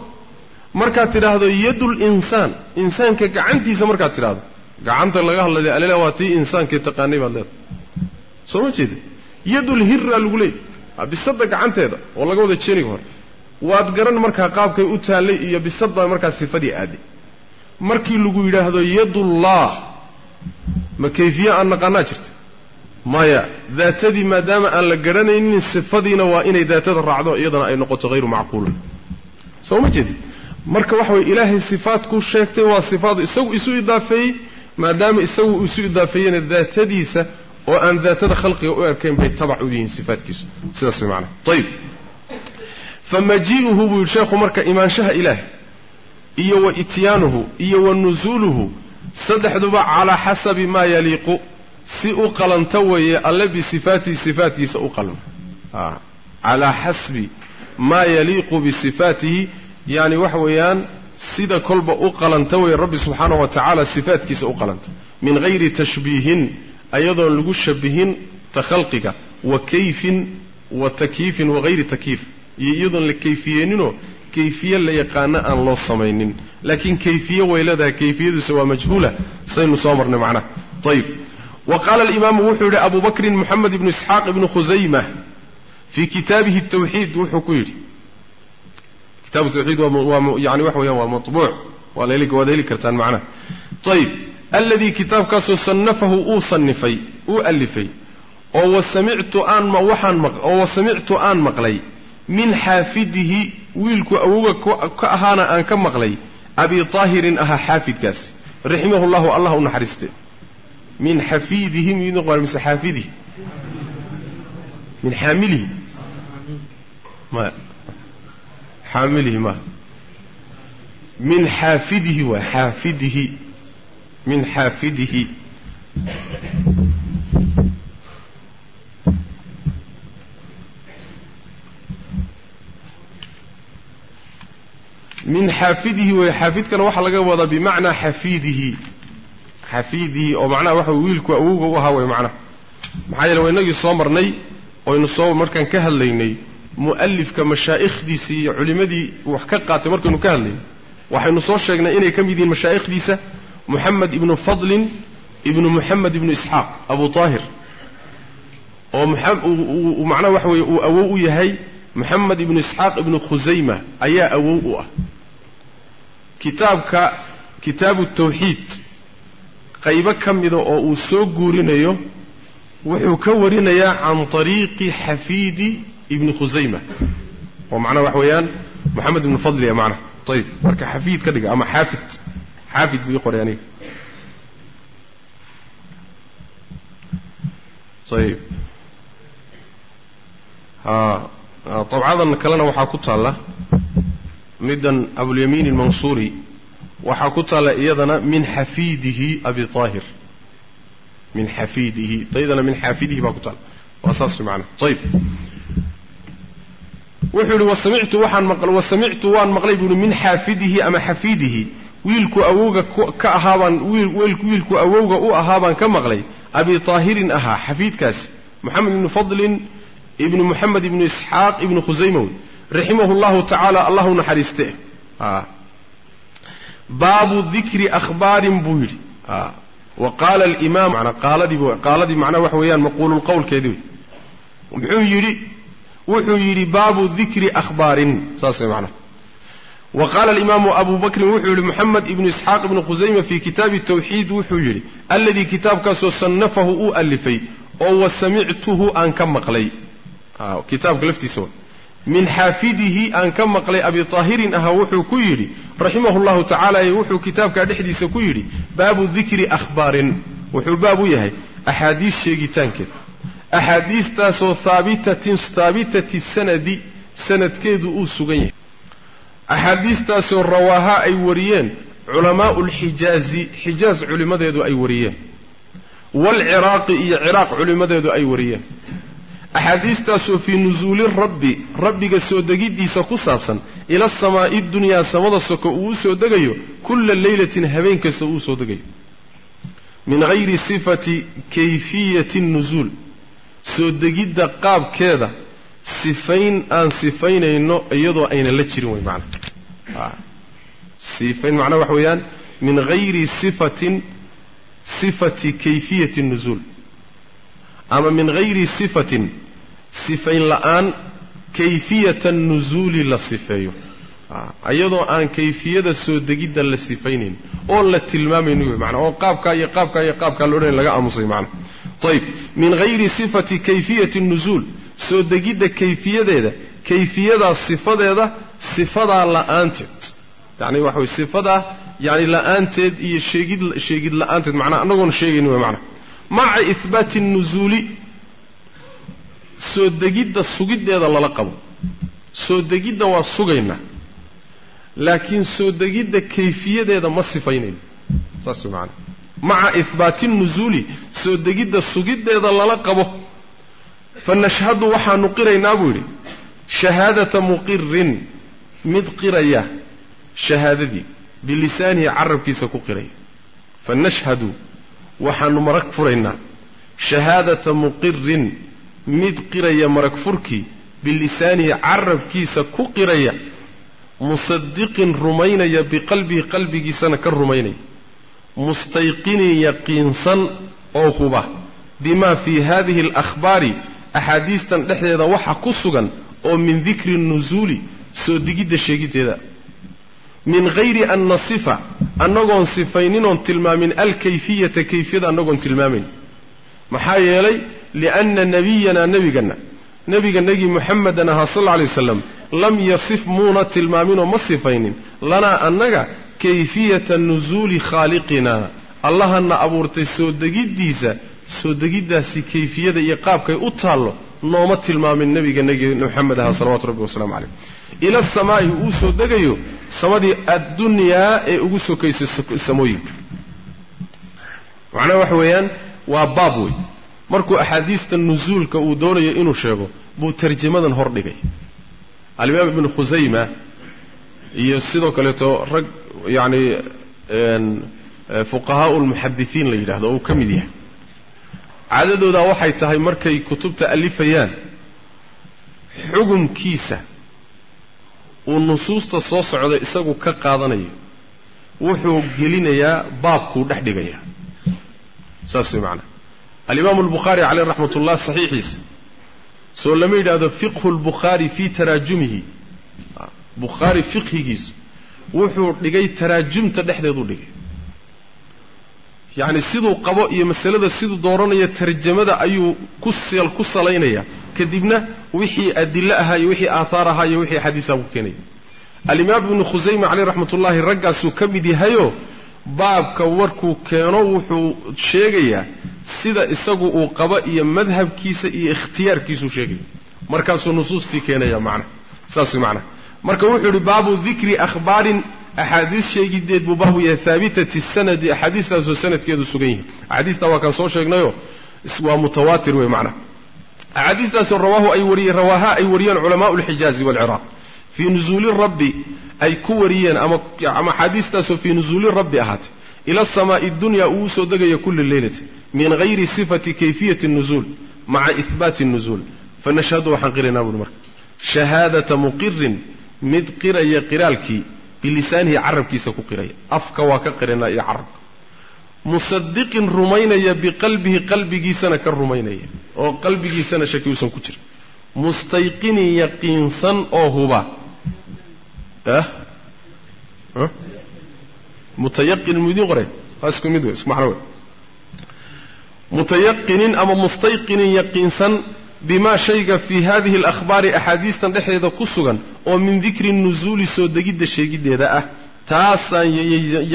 Markaad tidhaahdo yadul insaan. Insaanka gacantiisa markaad tidhaahdo. Gacanta laga hadlaya alila waa tii insaankee taqaanay baad leedahay. Soo ma jeeda yadul hirra lagu leeyay bisadda gacanteeda oo laga wada jeeniga hore. Waad garan markaa qaabkay u taallay iyo bisad baa markaa sifadii aaday markii lagu yidhaahdo yadullah. Ma kayfiye aan naqaanaa jirta maya daatadii maadaama aan la garanaynin sifadiina waa inay daatada raacdo iyadana ay noqoto hayru macquula soo ma jeedi marka waxa weye ilaahay sifaadkuu sheegtay waa sifaadu isagu isu idaafeeyey maadaama isagu isu idaafeeyena daatadiisa oo aan daatada khalqiga u ekayn bay tabac u yihiin sifaadkiisu. Sidaas way macanaha ayib famajii'uhu buu yidhi sheekhu marka imaanshaha ilaah iyo wa ityaanuhu iyo wa nusuuluhu saddexduba calaa xasabi maa yaliiqu si u qalanta weeye alle bisifaatihi sifaatkiisa u qalma calaa xasbi maa yaliiqu bisifaatihi yani waxa weeyaan sida kolba u qalanta weeye rabbi subxaanahu wa tacaala sifaatkiisa u qalanta min hayri tashbiihin ayadoon lagu shabihin ta wa kayfin wa takyiifin wahayri takyiif iyo iyadoon la kayfiyeeninoo kayfiye la yaqaano aan loo samaynin. Laakiin kayfiye way leedahay kayfiyadiisa waa majhuula saynu soo marnay macnaha. Ayib wa qaala alimaamu wuxuu yidhi abu bakrin moxamed ibnu isxaaq ibnu khusayma fii kitaabihi tawxiid wuxuu ku yidhi. Kitabu tawxiid waa yani waxa weyaan waa mabuuc waa waad heli kartaan macnaha ayib alladii kitaabkaasoo sannafahu uu sanifay uu alifay oo wasamictu aan waxaan oo wasamictu aan maqlay min xaafidihi wiilku awoga ka ahaana aan ka maqlay abi طaahirin ahaa xaafidkaasi raximahu llahu allah u naxariiste min xafiidihi mid mise xaafidihi min xaamilihi maya xaamilihi ma. Min xaafidihi waa xaafidihi min xaafidihi min xaafidihi wey xaafidkana waxaa laga wadaa bimacnaa xafiidihi xafiidihi oo macnaha waxa wiilku awowga u ahaa way macnaha. Maxaa yeele waynagii soo marnay oynu soo markaan ka hadlaynay mu'alifka mashaa'ikhdiisii iyo culimmadii wax ka qaatay markaynu ka hadlaynay waxaynu soo sheegnay inay ka mid yihiin mashaa'ikhdiisa moxamed ibnu fadlin ibnu moxamed ibnu isxaaq abu taahir. Oo macnaha waxa weeye uu awow u yahay moxamed ibnu isxaaq ibnu khusayma ayaa awow u ah. Kitaabka kitaabu tawxiid qaybo ka mida oo uu soo guurinayo wuxuu ka warinayaa can طariiqi xafiidi ibni khusayma oo macnaha waxa weeyaan moxamed ibnu fadli macnaha ayib marka xafiid ka dhiga ama xaafid xaafid buu ii qoray aniga. Ayib dabcadan kalena waxaa ku taalla middan abulyamiin almansuuri waxaa ku taalla iyadana min xafiidihi abi aahir min xafiidihi taydana min xaafidihi baa ku taalla waa saas macanaa ayib wuxuu yihi wasamictu waxaan maql wasamictu waan maqlay buu yihi min xaafidihi ama xafiidihi. Wiilku awowga ka ahaabaan wiilku awowga u ahaabaan ka maqlay. Abi طaahirin ahaa xafiidkaasi moxamed ibnu fadlin ibnu moxamed ibnu isxaaq ibnu khusayma raximahu llahu tacaala allahu naxariiste baabu dikri ahbaarin buu yidhi. Wa qaala alimaam qaaladii macnaha waxa weeyaan maquululqowlkeedii wey muxuu yidhi. Wuxuu yidhi baabu dikri ahbaarin saas way macnaha wa alimaamu abu wuxuu yidhi moxamed ibnu isxaaq ibnu khusayma fii kitaabi tawxiid wuxuu yidhi alladii kitaabkaasoo sannafahu uu alifay oo wa samictuhu aan ka maqlay. Kitaabka laftiisa min xaafidihi aan ka maqlay abi طaahirin ahaa wuxuu ku yidhi raximahu llahu tacaala wuxuu kitaabkaa dhexdiisa ku yidhi baabu dikri ahbaarin wuxuu baab u yahay axaadiis sheegitaankeed. Axaadiistaasoo haabitatin haabitati sanadi sanadkeedu uu sugan yahay. Axaadiistaasoo rawaaha ay wariyeen culamaau lxijaazi xijaaz culimmadeedu ay wariyeen. Waalciraaqi iyo ciraaq culimmadeedu ay wariyeen axaadiistaasoo fii nusuuli rabbi rabbiga soo degiddiisa ku saabsan ila samaa'i dunyaa samada soko uu u soo degayo kulla leylatin habeen kasta uu soo degayo. Min hayri sifati kayfiyati nusuul soo degidda qaabkeeda sifayn aan sifaynayno iyadoo ayna la jirin wey macana sifayn macnaha waxa weeyaan min hayri sifatin sifati kayfiyati nusuul ama min hayri sifatin sifayn la'aan kayfiyata nusuuli la sifeeyo. Iyadoo aan kayfiyada soo degidda la sifaynayn oon la tilmaamayni wey maanaa oo qaabkaa iyo qaabkaa iyo qaabkaa la odhanay laga aamusay macana ayib min hayri sifati kayfiyati nusuul soo degidda kayfiyadeeda kayfiyadaa sifadeeda sifadaa la'aanteed. Yani waxa way sifadaa yani la'aanteed iyo sheegid sheegid la'aanteed macnaa annagoon sheegayni wey macana maca ihbaati nusuuli soo degidda sugiddeeda lala qabo. Soo degidda waa sugaynaa laakiin soo degidda kayfiyadeeda ma sifaynayno saas macana maca ihbaati nusuuli soo degidda sugiddeeda lala qabo. Fa nashhadu waxaanu qiraynaa buu yidhi shahaadata muqirin mid qiraya shahaadadii bilisaanihi carabkiisa ku qiraya fa nashhadu waxaanu marag furaynaa shahaadata muqirin mid qiraya marag furkii bilisaanihi carabkiisa ku qiraya musadiqin rumaynaya biqalbihi qalbigiisana ka rumaynaya. Mustayqinin yaqiinsan oo huba. Bimaa fii hadihi alakhbaari axaadiistan dhexdeeda waxa ku sugan oo min dikri nusuuli soo digidda sheegiddeeda min hayri an nasifa annagoon sifayninoon tilmaamin alkayfiyata kayfiyada annagoon tilmaamayn maxaa yeelay lianna nebiyanaa nebiganna nebiganagii muxamedan ahaa sal alla lay waslam lam yasif muuna tilmaaminoo ma sifaynin lanaa annaga kayfiyata nusuuli khaaliqinaa allahana abuurtay soo degiddiisa soo degiddaasi kayfiyada iyo qaabkay u taallo nooma tilmaamin nebiganagii muxamed ahaa salawatu rabbi wasalaamu caleyh ila asamaa'i uu soo degayo samadii addunyaa ee ugu sokaysay samooyinka macnaha waxa weeyaan waa baab wey markuu axaadiista nusuulka uu doonayo inuu sheego buu tarjamadan hor dhigay. Alimaam ibnu khusayma iyo sidoo kaleeto rag yacni fuqahaau lmuxadisiin la yidhahdo uu ka mid yahay. Caadadoodaa waxay tahay markay kutubta alifayaan xugumkiisa uu nusuusta soo socda isagu ka qaadanayo wuxuu gelinayaa baabkuu dhex dhigayaa. Saas way macanaha alimaamu albukhaari caleyh raxmat ullah saxiixiisa soo lama yidhaahdo fiqhu lbukhaari fii taraajumihi bukhaari fiqhigiisu wuxuu dhigay taraajumta dhexdeeduu dhigay. Yacni siduu qabo iyo masalada siduu dooranaya tarjamada ayuu ku seel ku salaynaya. Kadibna wixii adilo ahaa iyo wixii aathaar ahaa iyo wixii axaadiisaha ku keenaya alimaam ibnu khusayma caleyh raxmatullaahi raggaasuu ka mid yahayo baabka warkuu keeno wuxuu sheegayaa sida isagu uu qabo iyo madhabkiisa iyo ikhtiyaarkiisuu sheegaya markaasuu nusuustii keenaya macnaha saas macnaha marka wuxuu yidhi baabu dikri akhbaarin axaadiis sheegideed buu baabu yahay haabitati sanadi. Axaadiistaasoo sanadkeedu sugan yihi axaadiistaa waa kaan soo sheegnayoo waa mutawaatir wey macnaha axaadiistaasoo rawaahu ay wariyeen rawaaha ay wariyeen culamaau lxijaazi waalciraaq fii nusuuli rabbi ay ku wariyeen ama ama axaadiistaasoo fii nusuuli rabbi ahaatay ila asamaa'i dunya uu u soo degaya kulli leylati min hayri sifati kayfiyati nuzuul maca ihbaati nuzuul fanashhadu waxaan qiraynaa buuhi marka shahaadata muqirin mid qiraya qiraalkii bilisaanihi carabkiisa ku qiraya afka waa ka qiraynaa iyo carabka musadiqin rumaynaya biqalbihi qalbigiisana ka rumaynaya oo qalbigiisana shaki uusan ku jirin mustayqinin yaqiinsan oo huba mutayaqinin mudiin qore waa isku mid wey isku macno wey mutayaqinin ama mustayqinin yaqiinsan bimaa shayga fii hadihi alakhbaari axaadiistan dhexdeeda ku sugan oo min dikri nusuuli soo degidda sheegiddeeda ah taasaan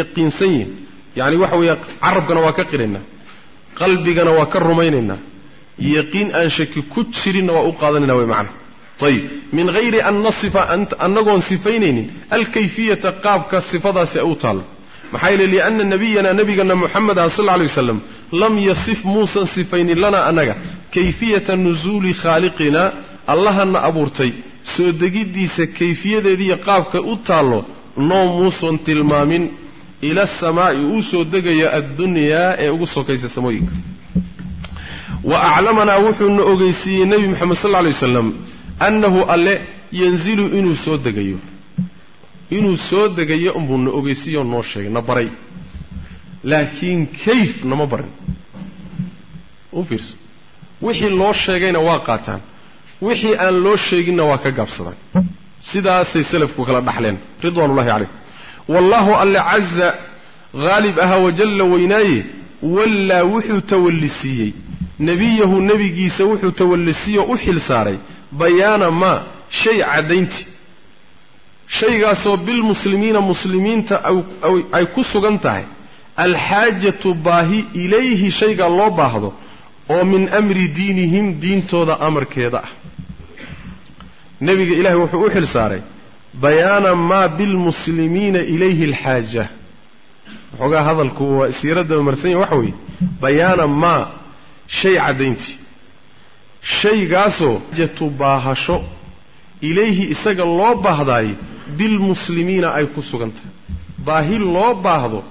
yaqiinsan yihiin yacni waxa weeye carabkana waa ka qiraynaa qalbigana waa ka rumaynaynaa yaqiin aan shaki ku jirinna waa u qaadanayna way macana ayib min hayri an nasifa annagoon sifaynaynin alkayfiyata qaabka sifadaasi u taallo maxaa yeele lianna nabiyana nabigana muxameda sal alay waslam lam yasif muusan sifaynin lana annaga kayfiyata nusuuli khaaliqina allahana abuurtay. Soo degiddiisa kayfiyadeediiyo qaabka u taallo noo muusan tilmaamin. Ila asamaa'i uu soo degayo addunyaa ee ugu sokaysa samooyinka. Wa aclamanaa wuxuuna ogeysiiyey nebi moxamed sal lay waslam annahu alle yanzilu inuu soo degayo inuu soo degayo unbuuna ogeysiiyoo noo sheegay na baray. Laakiin kayf nama barin. U fiirso. Wixii loo sheegayna waa qaataan. Wixii aan loo sheeginna waa ka gaabsadaan. Sidaasay salafku kala dhaxleen ridwaanullahi calayh. Wallaahu alle caza haalib ahaa wajalla weynaaye wallaa wuxuu tawallisiiyey. Nebiyahu nebigiisa wuxuu tawallisiiyoo u xil saaray bayaana maa shay caddayntii shaygaasoo bilmuslimiina muslimiinta ay ku sugan tahay alxaajatu baahi ilayhi shaygaa loo baahdo oo min amri diinihim diintooda amarkeeda ah. Nebiga ilaahay wuxuu u xil saaray bayaana maa bilmuslimiina ilayhi alxaaja. Waxoogaa hadalku waa isiiradaba marsanya waxa weeye bayaana maa shay caddayntii. Shaygaasoo xaajatu baahasho ilayhi isaga loo baahdaayo bilmuslimiina ay ku sugan tahay. Baahi loo baahdo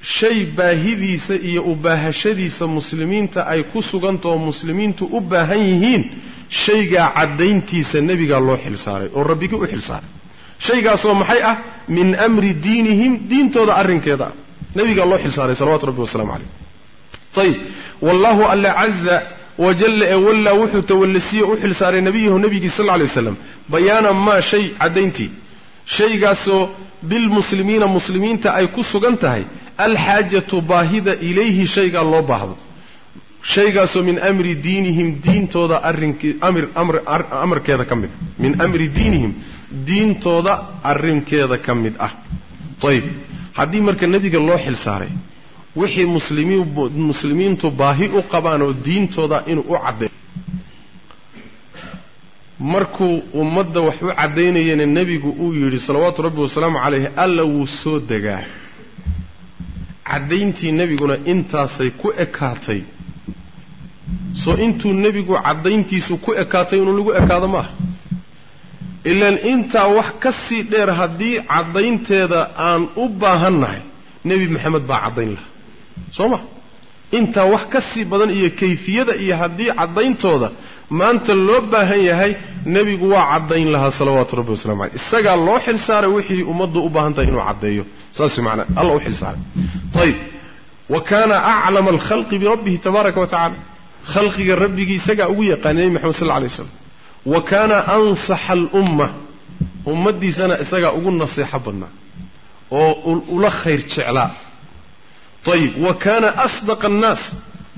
shay baahidiisa iyo u baahashadiisa muslimiinta ay ku sugantahoo muslimiintu u baahan yihiin shaygaa caddayntiisa nebigaa loo xil saaray oo rabbigii u xil saaray. Shaygaasoo maxay ah? Min amri diinihim diintooda arrinkeeda. Ah nebigaa loo xil saaray salawatu rabbi wasalaamu calayh. Ayib wallaahu alle caza wajalla ee wallaa wuxuu tawallisiye u xil saaray nebiyahu nebigii sal lla lay waslam bayaana maa shay caddayntii. Shaygaasoo bilmuslimiina muslimiinta ay ku sugan tahay alxaajatu baahida ilayhi shaygaa loo baahdo. Shaygaasoo min amri diinihim diintooda amarkeeda ka mid ah. Min amri diinihim diintooda arrinkeeda ka mid ah. Ayib haddii marka nebiga loo xil saaray wixii muslimiintu baahi u qabaan oo diintooda inuu u caddeeyo. Markuu ummadda wax u caddaynayana nebigu uu yidhi salawaatu rabbi wasalaamu calayh alla wuu soo degaa. Caddayntii nebiguna intaasay ku ekaatay. Soo intuu nebigu caddayntiisu ku ekaatay inuu lagu ekaado ma aha ilaan intaa wax ka sii dheer haddii caddaynteeda aan u baahannahay nebi maxamed baa caddayn lahaa soo ma intaa wax ka sii badan iyo kayfiyada iyo haddii caddayntooda maanta loo baahan yahay nebigu waa caddayn lahaa salawaatu rabbi wasalamu caleyh isagaa loo xil saaray wixii ummaddu u baahan tahay inuu caddeeyo. Saas macnaa alla u xil saaray. Ayib wa kaana aclama alkhalqi birabbihi tabaaraka wa tacala khalqiga rabbigii isagaa ugu yaqaanay nebi maxamed sal lla alay slam wa kaana ansaxa alumma ummaddiisana isagaa ugu naseexo badnaa oo ula khayr jeclaa ayib wa kaana asdaqa annaas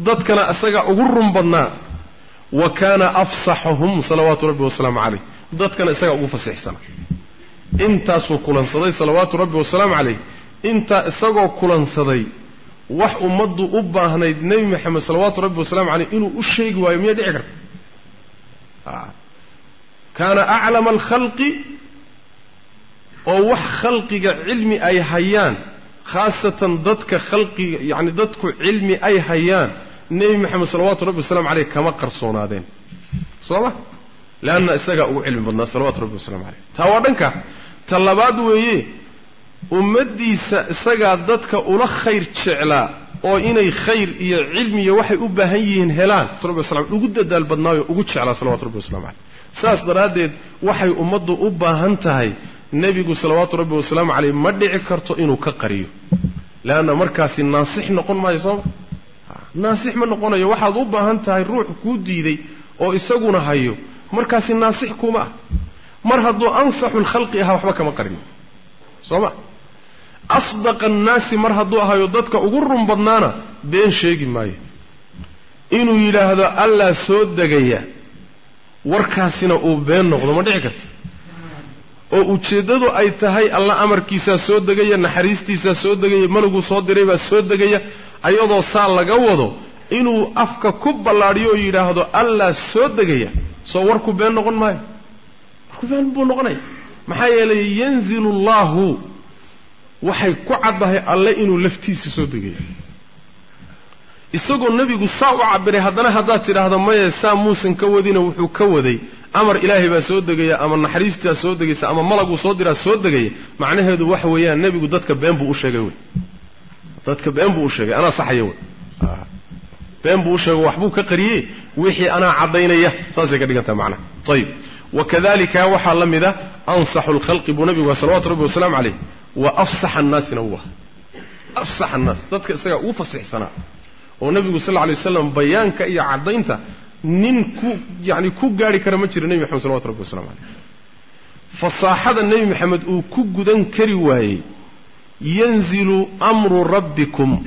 dadkana isagaa ugu run badnaa. Wa kaana afsaxahum salawaatu rabbi wasalaamu calayh dadkana isagaa ugu fasixsana. Intaasuu kulansaday salawaatu rabbi wasalaamu calayh intaa isagoo kulansaday wax ummaddu u baahnayd nebi maxamed salawaatu rabbi wasalaamu caleyh inuu u sheegi waayo miyay dhici karta? Kaana aclama alkhalqi oo wax khalqiga cilmi ay hayaan khaasatan dadka khalqiga yacni dadku cilmi ay hayaan nebi maxamed salawaatu rabbi wasalamu caleyh kama qarsoonaadeen. Soo ma leanna isagaa ugu cilmi badnaa salawatu rabbi wasalamu caleyh taa waa dhanka ta labaad weeye ummaddiisa isagaa dadka ula khayr jeclaa oo inay khayr iyo cilmi iyo waxay u baahan yihiin helaan ugu dadaal badnaayo ugu jeclaa salawatu rabbi waslamu caleyh saas daraaddeed waxay ummaddu u baahan tahay nebigu salawaatu rabbi wasalaamu caleyh ma dhici karto inuu ka qariyo. Leanna markaasi naasix noqon maayo sooma naasix ma noqonayo. Waxaad u baahan tahay ruux kuu diiday oo isaguna hayo. Markaasi naasix kuma ah. Mar hadduu ansaxu lkhalqi ahaa waxba kama qarin. Soo ma? Asdaqa annaasi mar hadduu ahayo dadka ugu run badnaana been sheegi maayo. Inuu yidhaahdo allaa soo degaya. Warkaasina uu been noqdo ma dhici karta oo ujeeddadu ay tahay alla amarkiisaa soo degaya naxariistiisaa soo degaya malaguu soo diray baa soo degaya ayadoo saa laga wado inuu afka ku ballaadhiyo oo yidhaahdo allaa soo degaya. Soo warku been noqon maayo? Warku been buu noqonaya. Maxaa yeelay yanzilu allahu waxay ku caddahay alle inuu laftiisa soo degayo isagoo nebigu saa u cabiray haddana haddaad tidhaahdo maye saa muusan ka wadina wuxuu ka waday amar ilaahay baa soo degaya ama naxariistaa soo degaysa ama malaguu soo diraa soo degaya macnaheedu waxa weeyaan nebigu dadka been buu u sheegay wey. Dadka been buu u sheegay anaa saxaya wey. Been buu u sheego waxbuu ka qariyey wixii anaa caddaynaya saasay ka dhigantaha macnaha ayib wakadalika waxaa la mid a ansaxu lkhalqi buu nabigu waa salawatu rabbi wasalaamu calayh wa afsaxa annaasina uu aha afsax annaas dadka isagaa ugu fasixsanaa. Oo nabigu sal lla lay waslam bayaanka iyo caddaynta nin ku yani ku gaari kara ma jiro nebi maxamed salawatu rabbi wasalamu caleyh fasaaxada nebi maxamed uu ku gudan kari waayey yanzilu amru rabbikum.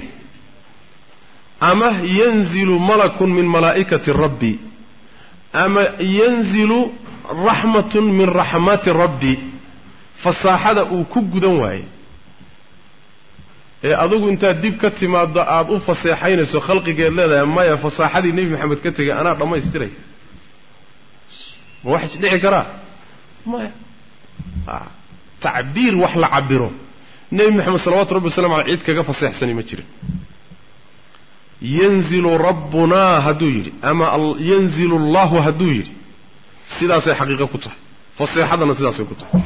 Ama yanzilu malakun min malaa'ikati rabbi. Ama yanzilu raxmatun min raxmaati rabbi. Fasaaxada uu ku gudan waayey ee adigu intaad dib ka timaaddo aada u faseexaynayso khalqigeed leedahay maya fasaaxadii nebi maxamed ka tegay anaa dhammaystiray. Ma wax dhici karaa? Maya. Tacbiir wax la cabiro nebi maxamed salawatu rabbi waslamu aley cid kaga faseexsani ma jirin. Yanzilu rabbunaa hadduu yidhi ama yanzilu allahu hadduu yidhi. Sidaasay xaqiiqo ku tahay. Faseexadana sidaasay ku tahay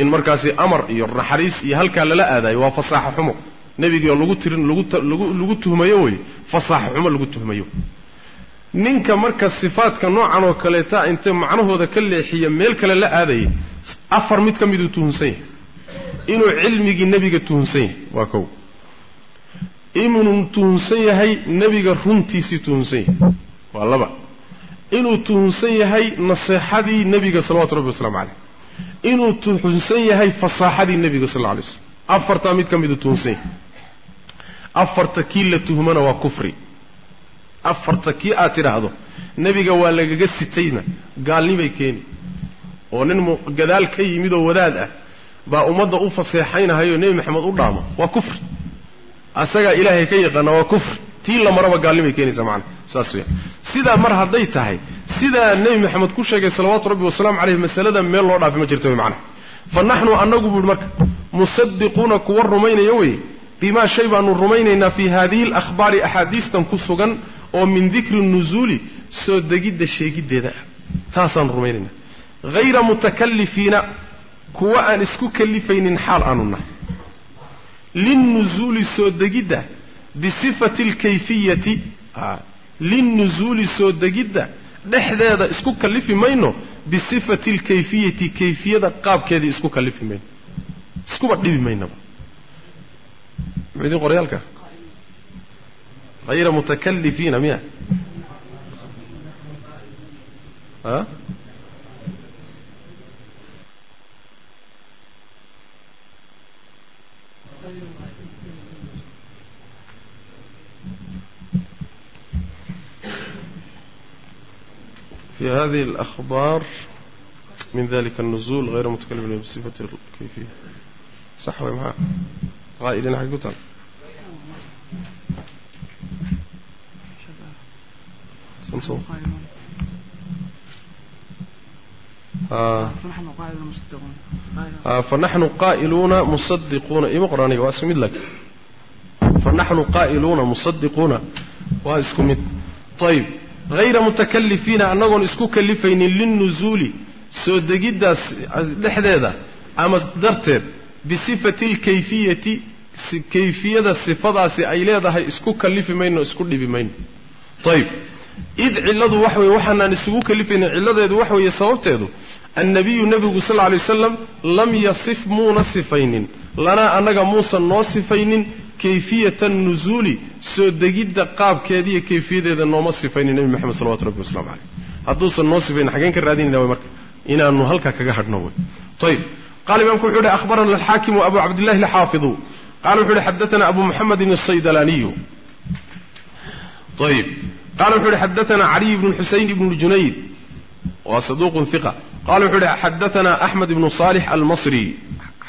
in markaasi amar iyo naxariis iyo halkaa lala aadayo waa fasaaxo xumo. Nebigiio lagu tirin lagu tuhmayo wey fasaaxo xumo lagu tuhmayo. Ninka marka sifaadka noocan oo kaleeta intee macnahooda ka leexiya meel kale la aadaya afar mid ka miduu tuhunsan yahay. Inuu cilmigii nebiga tuhunsan yahay waa kow. Inuu tuhunsan yahay nebiga runtiisii tuhunsan yahay waa laba. Inuu tuhunsan yahay naseexadii nebiga salawatu rabbi waslamu caleyh inuu tuhunsan yahay fasaaxadii nebiga sal alla alay slam afartaa mid ka miduu tuhunsan yahay afarta kii la tuhmana waa kufri. Afarta kii aad tidhaahdo nebiga waa lagaga sitayna gaalnimay keeni. Oo nin gadaal ka yimid oo wadaad ah baa ummadda u faseexaynahayo nebi maxamed u dhaamo. Waa kufri asagaa ilaahay ka yaqaana waa kufri tii la maraba gaalnimay keenaysa macana saas weya sidaa mar hadday tahay sidaa nebi maxamed ku sheegay salawaatu rabbi wasalaamu caleyh masalada meel loo dhaafi ma jirto way macana fa naxnu annagu buuhi marka musadiquuna kuwa rumaynaya weye bimaa shay baanu rumaynaynaa fii haadihi alakhbaari axaadiistan ku sugan oo min dikri nuzuuli soo degidda sheegiddeeda. Ah taasaan rumaynaynaa. Hayra mutakalifiina kuwa aan isku kalifaynin xaal aanu nahay. Linnuzuuli soo degidda bisifati alkayfiyati linnuzuuli soo degidda dhexdeeda isku kallifi mayno bisifati alkayfiyati kayfiyada qaabkeedii isku kallifi mayno. Iskuba dhibi maynaba idin qoryaalka? Hayra mutakalifiina miya a في هذه الأخبار من ذلك النزول غير متكلم بصفة الكيفية صح ومعها غائلين حقوقتنا سمسو آه. فنحن قائلون مصدقون آه فنحن قائلون مصدقون إيه مقراني واسمد لك فنحن قائلون مصدقون واسكمد طيب hayra mutakalifiina annagoon isku kalifaynin linnuzuuli soo degiddaas dhexdeeda ama darteed bisifati alkayfiyati kayfiyada sifadaasi ay leedahay isku kalifi mayno isku dhibi mayno. Ayib id cilladu waxa weye waxaanaan isugu kalifaynin cilladeedu waxa weeye sababteedu annabiyu nebigu sal lla lay waslam lam yasif muuna sifaynin. Lanaa annaga muusan noo sifaynin kayfiyata nuzuuli soo degidda qaabkeediiyo kayfiyadeeda nooma sifaynin nebi moxamed salawatu rabbi waslamu caleyh hadduusan noo sifaynin xaggeen ka raadinayna way marka inaanu halkaa kaga hadhno wey ayib qala imaamku wuxuu uhi akhbarana alxaakimu abu cabdillahi alxaafidu qala wuxu uhi xaddatana abu muxamedin asaydalaniyu ayib qala wuxu uhi xaddatana caliy bnu xusayn ibnu junayd. Waa saduuqun hiqa qala wuxu uhi xaddatana axmed ibnu saalix almasri.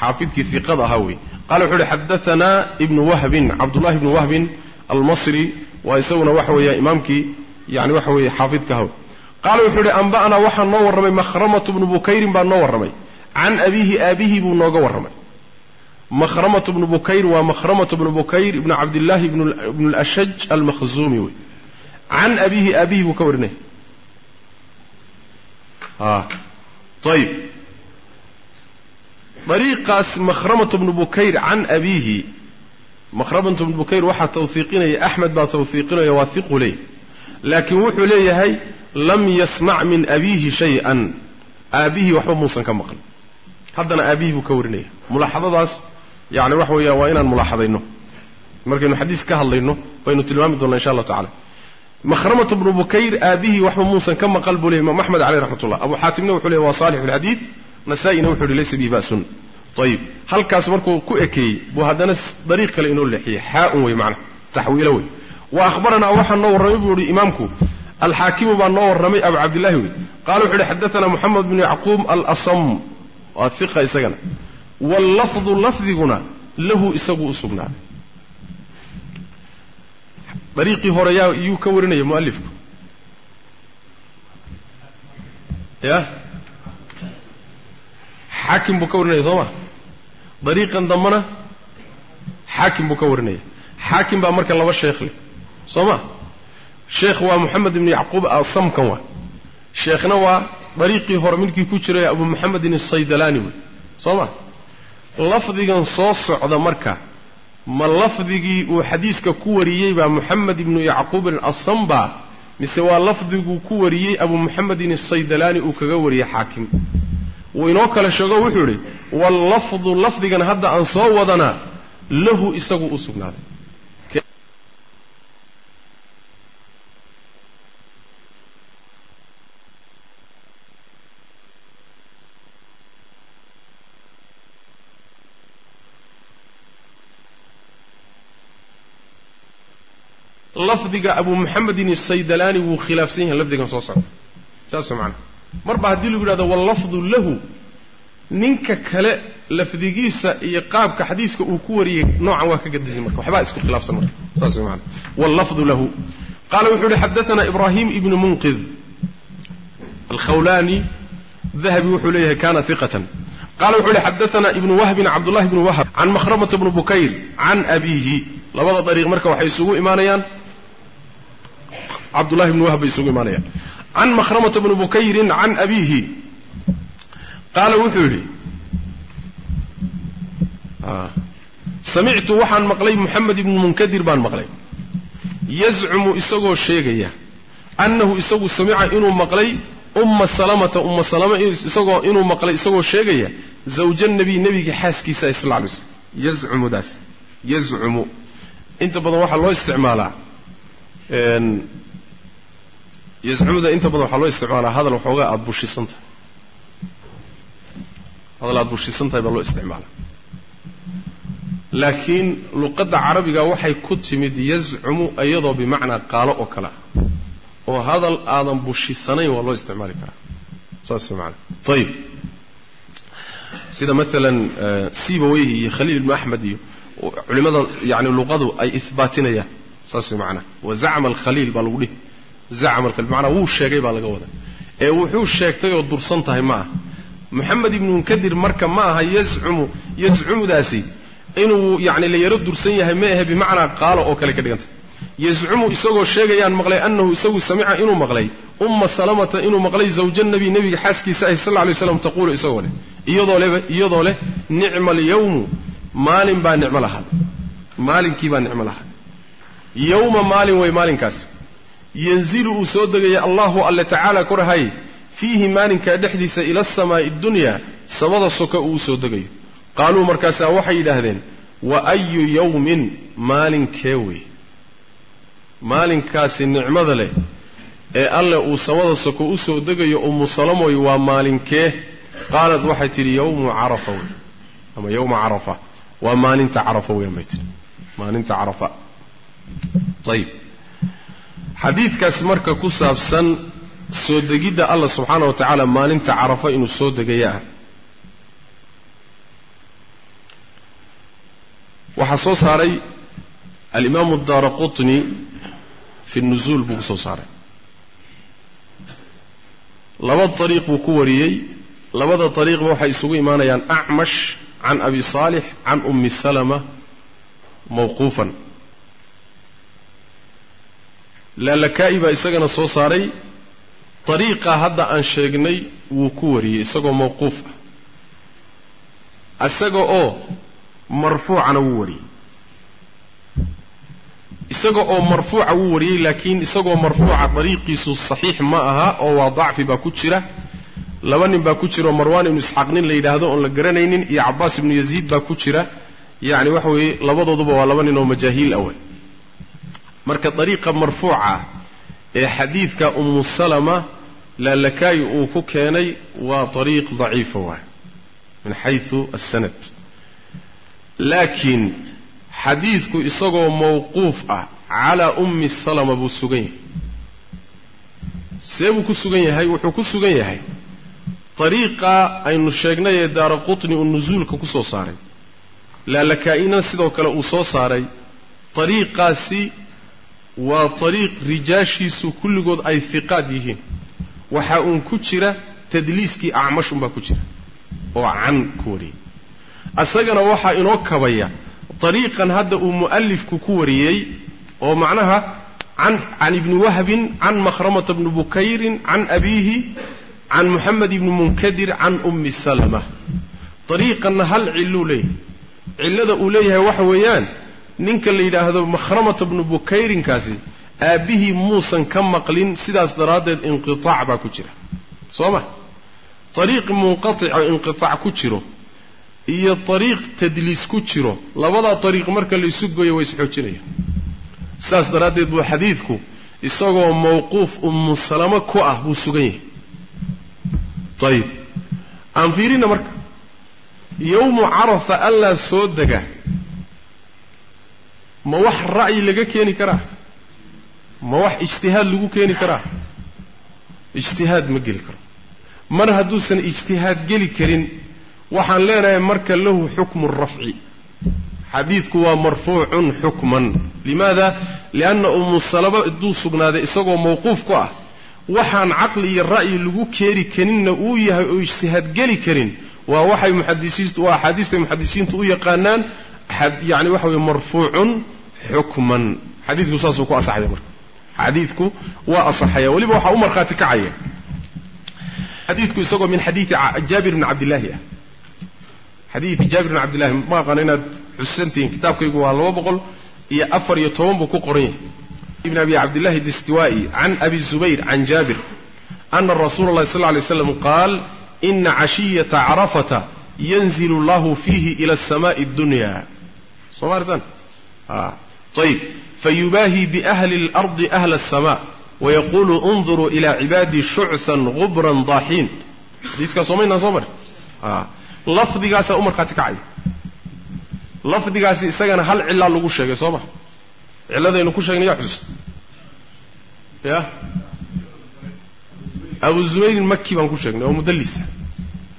Xaafidkii hiqada ahaa wey qala wuxu uhi xaddatana ibnu wahbin cabdullahi ibnu wahbin almasri. Waa isaguna waxa weeya imaamkii yani waxa weeye xaafidka ahaw. Qaala wuxuu ihi amba'naa waxaa noo warramay makhramatu bnu bukayrin baa noo warramay. Can abiihi aabihii buu nooga warramay. Makhramatu bnu bukayr waa makhramatu bnu bukayr ibnu cabdillaahi ibnu lashaj almakhzuumi wey. Can abiihi aabihii buu ka warinaya ayib dariiqaas makhramatu bnu bukayr can abiihi. Makhramatu bnu bukayr waxaa tawhiiqinaya axmed baa tawhiiqinaya waa hiqu leey laakiin wuxuu leeyahay lam yasmac min abiihi shay-an. Aabbihii waxba muusan ka maqlin. Haddana aabbihii buu ka warinaya. Mulaaxadadaas yani waxa weeya waa inaan mulaaxadayno. Markaynu xadiis ka hadlayno baynu tilmaami doonaa insha allahu tacala makhramatu bnu bukayr aabbihii waxba muusan ka maqal buu leeyay imaam axmed caleyh raxmat abu xaatimna wuxuu leeyay waa saalix lxadiid nasaa-ina wuxuu yihi laysa bihi ba'sun ayib halkaas markuu ku ekeeyey buu haddana dariiq kale inoo leexiyey. Xaa-un wey macnaha. Taxwiilo wey wa ahbaranaa waxaa noo warramay buu ihi imaamku. Alxaakimu baa noo warramay abu cabdillahi wey qaala wuxu uhi xadaana moxamed bnu yacquub alasam. Waa iqa isagana. Wallafdu lafdiguna lahu isagu u sugnaaday. Dariiqii hore yaa iyuu ka warinaya mualifku ya xaakim buu ka warinaya soo ma? Dariiqan dambana xaakim buu ka warinaya. Xaakim baa marka laba sheekh leh. Soo ma? Sheekh waa moxamed ibnu yacquub asamkan waa. Sheekhna waa dariiqii hore midkii ku jiray abu moxamedin asaydalaani wey soo ma? Lafdigan soo socda marka ma lafdigii uu xadiiska ku wariyey baa moxamed ibnu yacquubin asamba mise waa lafdiguu ku wariyey abu moxamedin asaydalaani uu kaga wariyey xaakim wuu inoo kale sheego wuxuu idhi wallafdu lafdigan hadda aan soo wadanaa lahu isagu u sugnaaday. Lafdiga abu moxamedin asaydalaani wuu khilaafsan yahay lafdigan soo socda. Saas macana marba haddii lagu yidhahdo wallafdu lahu. Ninka kale lafdigiisa iyo qaabka xadiiska uu ku wariyey noocan waa ka gadisay marka. Waxbaa isku khilaafsan marka. Saas way maana wallafdu lahu. Qaala wuxuu uhi xadaana ibraahim ibnu munqid alkhawlani dahabi wuxuu leeyahay kana iqatan qala wuxuu uhi xadaana ibnu wahbin cabdullahi ibnu wahb can makhramata bni bukayr can abiihi. Labada dariiq marka waxay isugu imaanayaan. Cabdullahi bni wahb bay isugu imaanayaan can makhramata bni bukayrin can abiihi qaala wuxuu yidhi samictu waxaan maqlay moxamed ibnu munkadir baan maqlay yazcumu isagoo sheegaya annahu isagu samica inuu maqlay umma salamata umma salama isagoo inuu maqlay isagoo sheegaya zawja nabiy nebiga xaaskiisa sal alay slam yazcumudaas yazcumu inta badan waxaa loo isticmaalaa yazcumuda inta badan waxaa loo isticmaalaa hadal waxoogaa aada bushisan tahay hadal aada bushisan tahay baa loo isticmaala laakiin luqadda carabiga waxay ku timid yazcumu iyadoo bimacnaa qaalo oo kale ah. Oo hadal aadan bushisanayn waa loo isticmaali karaa. Saas maana ayib sida maalan sibaweyhi iyo khaliil ibnu axmed iyo culimada yani luqadu ay ihbaatinayaan saas macanaa wa zacma alkhaliil baa lagu dhihi zacma alkhaliil macnaa wuu sheegay baa laga wada ee wuxuu sheegtay oo dursan tahay ma aha. Moxamed ibnu munkadir marka ma aha yazcumu yazcumudaasi inuu yani la yaro dursan yahay ma ahe bimacnaa qaalo oo kale ka dhigantay yazcumu isagoo sheegayaan maqlay annahu isagu samica inuu maqlay. Umma salamata inuu maqlay zawja nabi nebiga xaaskiisa ahi sal lla alay slam taquulu isagoo leh. Iyadoo leh iyadoo leh nicma alyawmu maalin baa nicmo maalinkii baa nicmo lahaad yowma maalin way maalinkaas yanzilu uu soo degaya allahu alle tacaala korahay fiihi maalinkaa dhexdiisa ila asamaa'i addunya samada soka uu soo degayo. Qaaluu markaasaa waxay yidhaahdeen wa ayu yawmin maalinkee wey maalinkaasi nicmada leh ee alle uu samada soko u soo degayo ummu salamoy waa maalinkee? Qaalad waxay tidhi yowmu carafa wey ama yowma carafa. Waa maalinta carafa weyan bay tihi maalinta carafa. Ayib xadiidkaas marka ku saabsan soo degidda allah subxaana wa tacaala maalinta carafa inuu soo degaya ah. Waxaa soo saaray alimaamu daara qutni fi nuzuul buu ku soo saaray. Laba ariiq buu ku wariyey. Labada ariiqba waxay isugu imaanayaan acmash can abi saalix can ummi salama mawquufan laalakaa'i baa isagana soo saaray. Ariiqa hadda aan sheegnay wuu ku wariyey isagoo mawquuf ah. Isaga oo marfuucana wuu wariyey. Isaga oo marfuuca wuu wariyey laakiin isagoo marfuuca dariiqiisu saxiix ma aha oo waa dacfi baa ku jira. Laba nin baa ku jira oo marwaan ibnu isxaaq nin la yidhaahdo oon la garanaynin iyo cabaas ibnu yaziid baa ku jira. Yacni waxa weeye labadooduba waa laba nin oo majaahiil awal marka dariiqa marfuuca ee xadiidka umu salama laalakaayi uu ku keenay waa dariiq daciifa waay min xaysu assanad. Laakiin xadiidku isagoo mawquuf ah calaa ummi salama buu sugan yahay. See buu ku sugan yahay wuxuu ku sugan yahay. Dariiqa aynu sheegnay ee daara qutni uu nusuulka ku soo saaray. Laalakaa'ina sidoo kale uu soo saaray. Dariiqaasi waa dariiq rijaashiisu kulligood ay hiqaad yihiin. Waxaa uun ku jira tadliiskii acmash unbaa ku jira oo can ku wariyey. Isagana waxaa inoo kabaya dariiqan hadda uu mu'alifku ku wariyey oo macnaha can ibni wahbin can makhramata bni bukayrin can abiihi can moxamed ibni munkadir can ummi salama dariiqanna hal cilluu leeyahay. Cillada uu leeyahay waxa weeyaan ninka la yidhaahdo makhramata bnu bukayrinkaasi aabbihii muusan ka maqlin sidaas daraaddeed inqitaac baa ku jira. Soo ma? Dariiq munqatic oo inqitaac ku jiro iyo dariiq tadliis ku jiro labadaa dariiq marka la isu goyo way isxoojinayaan sidaas daraaddeed buu xadiidku isagoo mawquuf ummu salamo ku ah buu sugan yahay. Ayib aan fiirina marka yowmu carafa allaa soo dega ma wax ra'yi laga keeni karaa? Ma wax ijtihaad lagu keeni karaa? Ijtihaad ma geli karo. Mar hadduusan ijtihaad geli karin waxaan leenahay marka lahu xukmu rafci. Xadiidku waa marfuucun xukman. Limaada? Lianna umu salaba hadduu sugnaaday isagoo mawquuf ku ah waxaan caqli iyo ra'yi lagu keeni karinna uu yahay oo ijtihaad geli karin. Waa waxay muxadisiintu waa axaadiistay muxadisiintu u yaqaanaan yani waxa weye marfuucun xukman. Xadiidku saasuu ku asaxaya marka. Xadiidku waa asaxaya weliba waxaa u markhaati kacaya. Xadiidku isagoo min xadiidi jaabir bni cabdillaahi ah. Xadiidi jaabir bni cabdillahi ma aqaano inaad xusuusantihiin kitaabkaygu waa laba boqol iyo afar iyo toban buu ku qoran yahay. Ibn abi cabdillahi distiwaa'i can abi zubayr can jaabir ana rasuula allahi sal lay slam qaal ina cashiyata carafata yanzilu allahu fiihi ila asamaai addunya soo ma artan ayib fayubaahi biahli اlardi ahla الsama wayaqulu اnduruu ila cibaadii shuchan gubran daaxiin xadiiskaa soomaynaan soo mare lafdigaasaa u markhaati kacaya lafdigaasi isagana hal cilaa lagu sheegay soo ma cilladaynu ku sheegnay yaa xusuusta ya abu zubayrin maki baan ku sheegnay oo mudallisa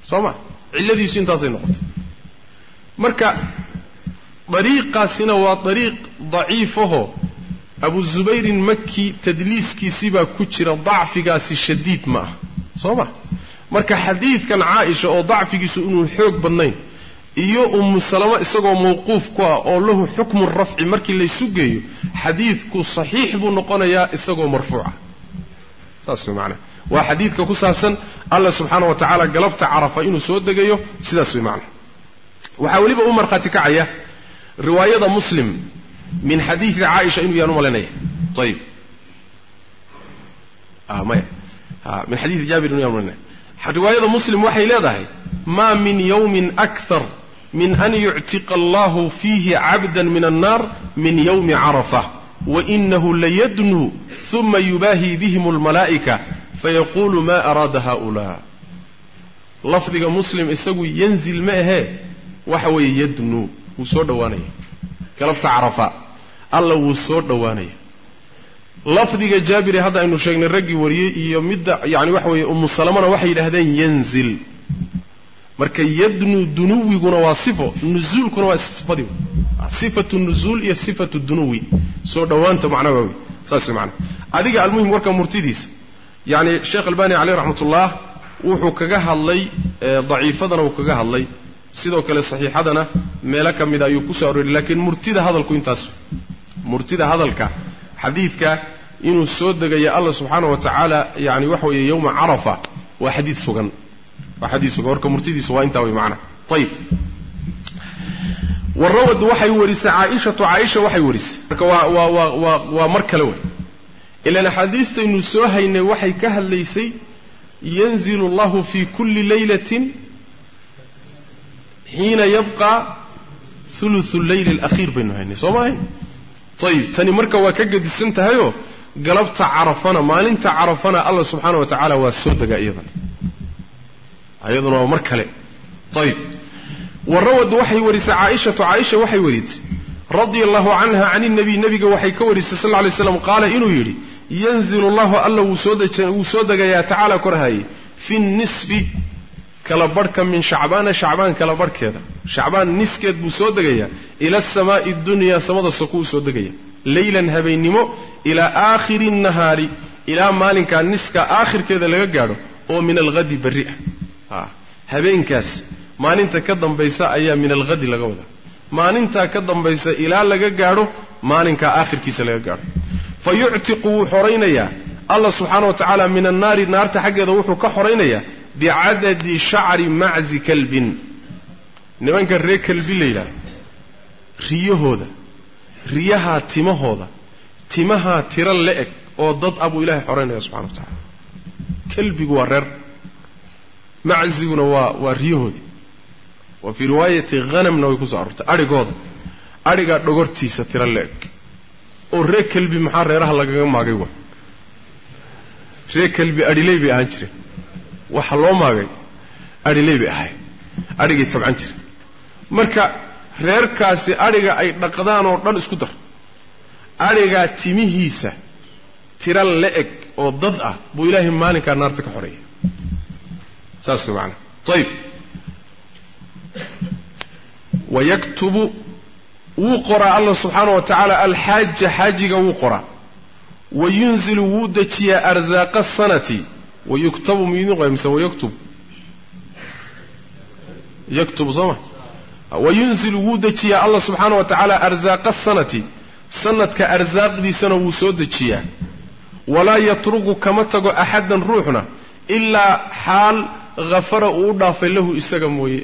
soo ma cilladiisu intaasay noqotay marka dariiqaasina waa dariiq daciifahoo abu zubayrin maki tadliiskiisibaa ku jira dacfigaasi shadiid ma ah soo ma? Marka xadiidkan caaisha oo dacfigiisu inuu xoog badnayn iyo umu salamo isagoo mawquuf ku ah oo lahu xukmu rafci markii laysu geeyo xadiidku saxiix buu noqonayaa isagoo marfuuca. Saas way macanaha waa xadiidka ku saabsan allah subxaana wa tacaala galabta carafa inuu soo degayo sidaas way macanaha waxaa weliba u markhaati kacaya riwaayada muslim min xadiidi caaisha inuu yaan u malaynaya ayib maya min xadiidi jaabir inuu yaan umalanaya riwaayada muslim waxay leedahay maa min yawmin akthar min an yuctiqa allahu fiihi cabda min annaar min yawmi carafa wainahu layadnuu uma yubaahi bihim almalaa'ika fayaqulu ma araada haؤulaa lafdiga muslim isagu yanzil ma ahee waxa weeye yadnuu wuu soo dhowaanaya. Galabta carafa alla wuu soo dhowaanaya. Lafdiga jaabire hadda aynu sheegnay raggii wariyey iyo midda yani waxa weeye umu salamana waxay yidhahdeen yanzil. Marka yadnu dunuwiguna waa sifo nuzuulkuna waa sifadii sifatu nuzuul iyo sifatu dunuwi. Soo dhowaanta macnaha waa wey saas wey macnaha. Adiga almuhim warka murtidiisa. Yacni sheekh albani caleyh raxmatullah wuxuu kaga hadlay daciifadana uu kaga hadlay sidoo kale saxiixadana meelo ka mida ayuu ku soo arooriy lakiin murtida hadalku intaas murtida hadalka xadiidka inuu soo degaya allah subxaana wa tacaala yani waxa weeye yowma carafa waa xadiid sugan. Waa xadiid sugan warka murtidiisa waa intaa way macana ayib warawad waxay warisay caaishatu caaisha waxay warisay. Marka waa waa waa waa waa mar kale wey. Ilaan axaadiistaynu soo haynay waxay ka hadlaysay yanzilu allahu fi kulli laylatin xiina yabqa uluثu leyli alakhiir baynu haynay soo maahay ayib tani marka waa ka gedisan tahayoo galabta carafana maalinta carafana allah subxaana wa tacaala waa soo degaa iyadana iyaduna waa mar kale. Ayib warawad waxay warisay caaishatu caaisha waxay warisay radia allahu canha can inabiy nebiga waxay ka warisay sal lay slam qaala inuu yidhi yanzilu allahu alla wuu soo degayaa tacaala korhaye fi nisfi kala barhka min shacbaana shacbaan kala barhkeeda. Shacbaan niskeed buu soo degayaa. Ila asamaai dunyaa samada sokuu soo degaya leylan habeennimo ilaa aakhiri nahaari ilaa maalinkaa niska aakhirkeeda laga gaadho oo min alhadi berri ah. Habeenkaas maalinta ka dambaysa ayaa min alhadi laga wadaa. Maalintaa ka dambaysa ilaa laga gaadho maalinkaa aakhirkiisa laga gaadho. Fa yuctiqu wuu xoraynayaa allah subxaana wa tacaala min annaari naarta xaggeeda wuxuu ka xoraynayaa bicadadi shacri maczi kalbin nimanka ree kalbi la yidhahdo riyahooda riyahaa timahooda timahaa tiro la-eg oo dad ah buu ilaahay xoraynaya subxana wa tacaala kalbigu waa reer macziguna waa waa riyahoodii wa fii riwaayati hanamna way ku soo arortay adhigooda adhigaa dhogortiisa tiro la-eg oo ree kalbi maxaa reeraha lagaga maagay wa ree kalbi adhiley bay ahaan jireen waxa loo maagay adhiley bay ahay adhigay tabcan jire marka reerkaasi adhiga ay dhaqdaan oo dhan isku dar. Adhigaa timihiisa tira la-eg oo dad ah buu ilaahay maalinkaa naarta ka xoreeya saas way macana ayib wayaktubu wuu qoraa allah subxaana wa tacaala alxaaja xaajiga wuu qoraa wayunzilu wuu dejiyaa arsaaqa sanati wayuktabu miidin qoya mise wayaktub yaktubu soo ma wayunzilu wuu dejiyaa allah subxaana wa tacaala arsaaqa sanati sanadka arsaaqdiisana wuu soo dejiyaa walaa yatruku kama tago axadan ruuxna ilaa xaal hafara uu u dhaafay lahu isaga mooye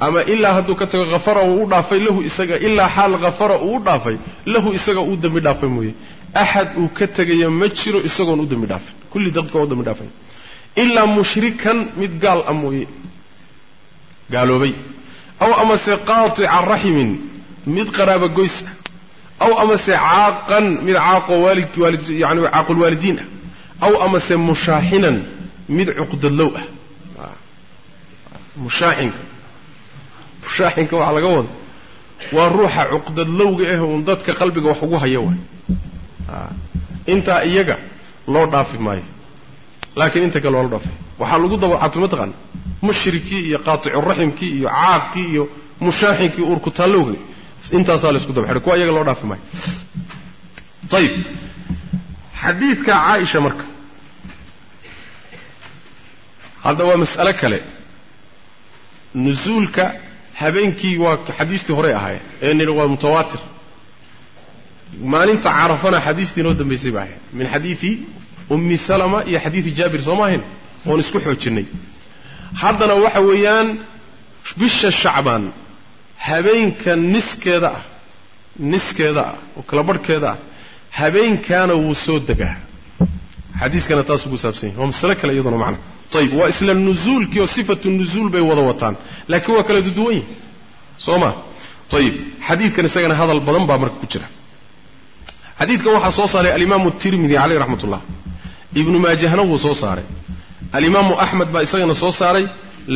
ama ilaa hadduu ka tago hafara uu u dhaafay lahu isaga ilaa xaal hafara uu u dhaafay lahu isaga uu dembi dhaafay mooye axad uu ka tegaya ma jiro isagoon u dembi dhaafin kulli dadka dembi dhaafay ilaa mushrikan mid gaal ah mooye. Gaaloobay. Aw amase qaatica raximin mid qaraaba goys ah. Aw amase caaqan mid caaqo waalid yani caaqulwaalidiin ah. Aw amase mushaaxinan mid cuqdadlow ah. Mushaaxinka. Mushaaxinka waxaa laga wada waa ruuxa cuqdadlowga ah uun dadka qalbiga wax ugu haya waay. Intaa iyaga loo dhaafi maayo. Laakiin inta kale waa loo dhaafay. Waxaa lagu dabacaatay mataqaana mushrikii iyo qaaticu-raximkii iyo caaqkii iyo mushaaxinkii uurkutaallowga intaasaa la isku daba xidhay. Kuwa iyaga loo dhaafi maayo. Ayib xadiidka caaisha marka. Hadda waa mas'alo kale. Nusuulka habeenkii waa xadiistii horey ahaayeen ee nidhi waa mutawaatir. Maalinta carafana xadiistii inoo dambaysay ba ahayd min xadiidi ummi salama iyo xadiidi jaabir soo maahayn oon isku xoojinnay haddana waxa weeyaan bisha shacbaan habeenka niskeeda ah niskeeda ah oo kala barhkeeda ah habeenkaana wuu soo degaa. Xadiiskana taasuu ku saabsan yahy waa masale kale iyaduna macna. Ayib waa isla nuzuulkii oo sifatu nuzuul bay wada wataan. Laakiin waa kala duduwan yihiin soo ma? Ayib xadiidkan isagana hadal badan baa marka ku jira xadiidkan waxaa soo saaray alimaamu tirmidi caleyh raxmat ullah ibnu maajahna wuu soo saaray. Alimaamu axmed baa isagana soo saaray.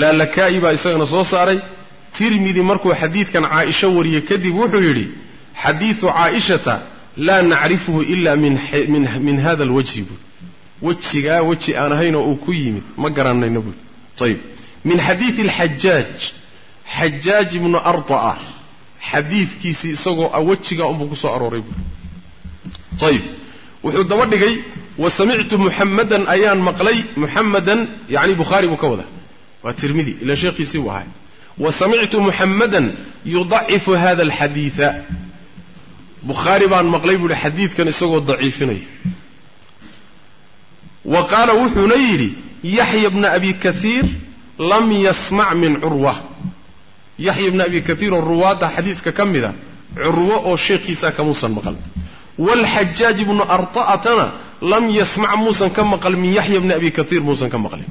Laalakaa'i baa isagana soo saaray. Tirmidi markuu xadiidkan caaisha wariyey kadib wuxuu yidhi xadiidu caaishata laa nacrifuhu ila min hada alwajhi buui wejigaa weji aan ahaynoo uu ku yimid ma garanayno buui ayib min xadiidi alxajaaj xajaaj ibnu arda'a xadiidkiisii isagoo wejigaa unbuu ku soo arooray buui ayib wuxuu daba dhigay wa samictu muxamadan ayaan maqlay muxamadan yacni bukhaari buu ka wada waa tirmidi ila sheekhiisii buu ahay wa samictu muxamadan yudacifu hada alxadiida bukhaari baan maqlay buu ihi xadiidkan isagoo daciifinaya wa qaala wuxuuna yidhi yaxya bna abi kaiir lam yasmac min curwa yaxya bna abi kaiir oo ruwaadda xadiiska ka mida curwo oo sheekhiisaa kamuusan maqal waalxajaaj ibnu arta'atana lam yasmac muusan ka maqal min yaxya bni abi kaiir muusan ka maqlin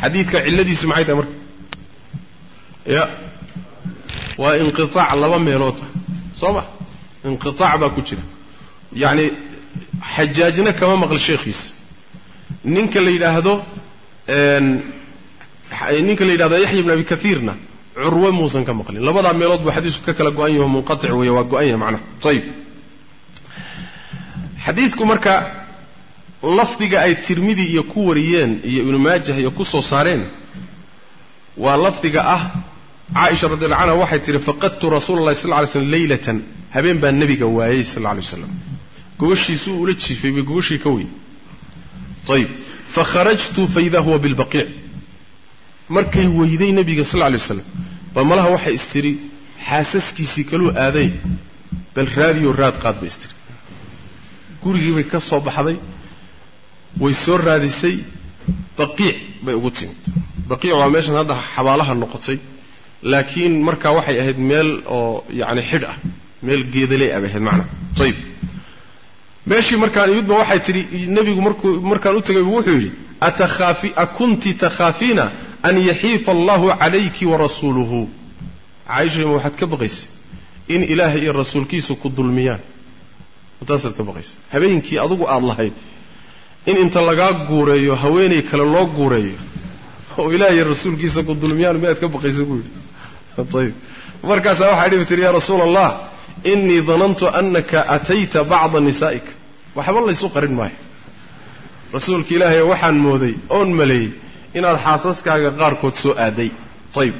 xadiidka cilladiisu maxay tahay marka ya waa inqiaac laba meelood soo ma inqiaac baa ku jira yacni xajaajna kama maql sheekhiisa ninka la yidhaahdo ninka la yidhahdo yaxya bn abi kaiirna curwe muusan ka maqlin labadaa meelood buu xadiisku ka kala go-an yaho munqatic weeye waa go-an yahay macnaha ayib xadiidku marka lafdiga ay tirmidi iyo ku wariyeen iyo ibnu maajah iyo ku soo saareen waa lafdiga ah caaisha radiallahu canha waxay tihi faqadtu rasuula allahi sal ly slm leylatan habeen baa nebiga waayey sal lla alay waslam gogashiisuu ula jiifay bay gogashii ka weyn. Ayib fakharajtu faida huwa bilbaqiic markay weyday nebiga sal lla lay waslam ba malaha waxay istiri xaasaskiisii kaluu aaday bal raadiyoo raad qaad bay istiri gurigii bay ka soo baxday way soo raadisay baqiic bay ugu timid. Baqiic waa meeshan hadda xabaalaha noqotay laakiin markaa waxay ahayd meel oo yacni xidh ah meel geedaley ah bay ahayd macnaha ayib meeshii markaan imidba waxay tidhi nebigu markuu markaan u tegay wuxuu yidhi atakhaafi akunti takhaafiina an yaxiifa allahu calayki warasuuluhu caaisha waxaad ka baqaysay in ilaahay iyo rasuulkiisu ku dulmiyaan taasaad ka baqaysa. Habeenkii adugu aada lahayd in inta lagaa guureeyo haweenay kale loo guureeyo oo ilaahay rasuulkiisa ku dulmiyaan miyaad ka baqaysa buu yidhi. Ayib. Markaasaa waxaa dhibi tihi yaa rasuula allah innii danantu annaka atayta bacda nisaa'ika waxba laysu qarin maayo. Rasuulka ilaahay waxaan mooday oon maleeyey inaad xaasaskaaga qaarkood soo aaday. Ayib.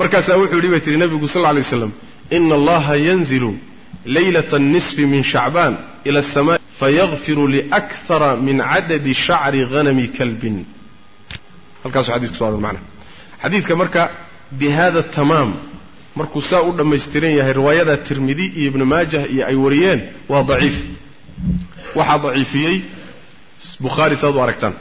Markaasaa wuxuu yidhi bay tihi nebigu sal lla lay waslam ina allaha yanzilu laylata nisfi min shacbaan ila asamaa'i fayakfiru liakthara min cadadi shacri hanami kalbin halkaasuu xadisku so adan macna xadiidka marka bi tamaam markuu saa u dhammaystiran yahay riwaayada tirmidi iyo ibnu maajah iyo ay wariyeen waa daciif waxaa daciifiyey bukhaari saad u aragtaan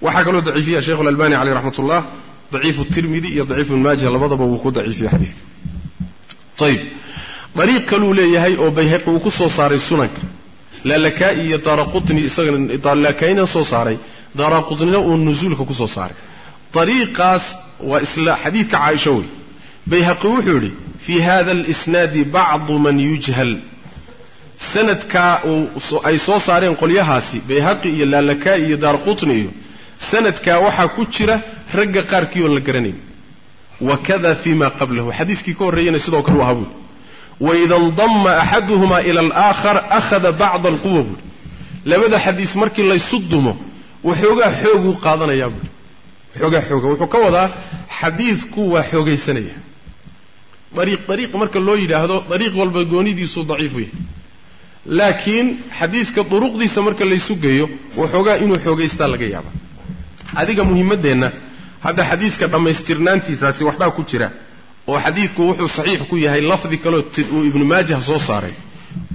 waxaa kaloo daciifiya sheikhu alalbani caleyh raxmat ullah daciifu tirmidi iyo daciifu ibnu maajah labadaba wuu ku daciifiyey xadiidka ayib dariiq kaluu leeyahay oo bayhaqi uu ku soo saaray sunanka laalakaa'i iyo daaraqutni isagana laalakaa'ina soo saaray. Daaraqutnina uu nusuulka ku soo saaray. Dariiqaas waa isla xadiidka caaisha wey. Bayhaqi wuxuu yidhi fii hada alisnaadi bacdu man yujhal. Sanadkaa ay soo saareen qolyahaasi bayhaqi iyo laalakaa'i iyo daaraqutni iyo sanadkaa waxaa ku jira ragga qaarkii oon la garanayn. Wakada fii ma qablahu. Xadiiskii ka horreeyana sidoo kale u ahaa buuri waida ndama axaduhuma ila alaakhar akhada bacda alquwa buuri labada xadiis markii laysu dumo waxoogaa xooguu qaadanayaa buuri waxoogaa xooga wuxuu ka wadaa xadiidku waa xoogaysanaya. Dariiq dariiq marka loo yidhaahdo dariiq walba goonidiisuu daciifu yahay. Laakiin xadiiska duruqdiisa marka laysu geeyo waxoogaa inuu xoogaystaa laga yaaba adiga muhimaddeenna hadda xadiiska dhammaystirnaantiisaasi waxbaa ku jira oo xadiidku wuxuu saxiix ku yahay lafdi kaleo uu ibnu maajah soo saaray.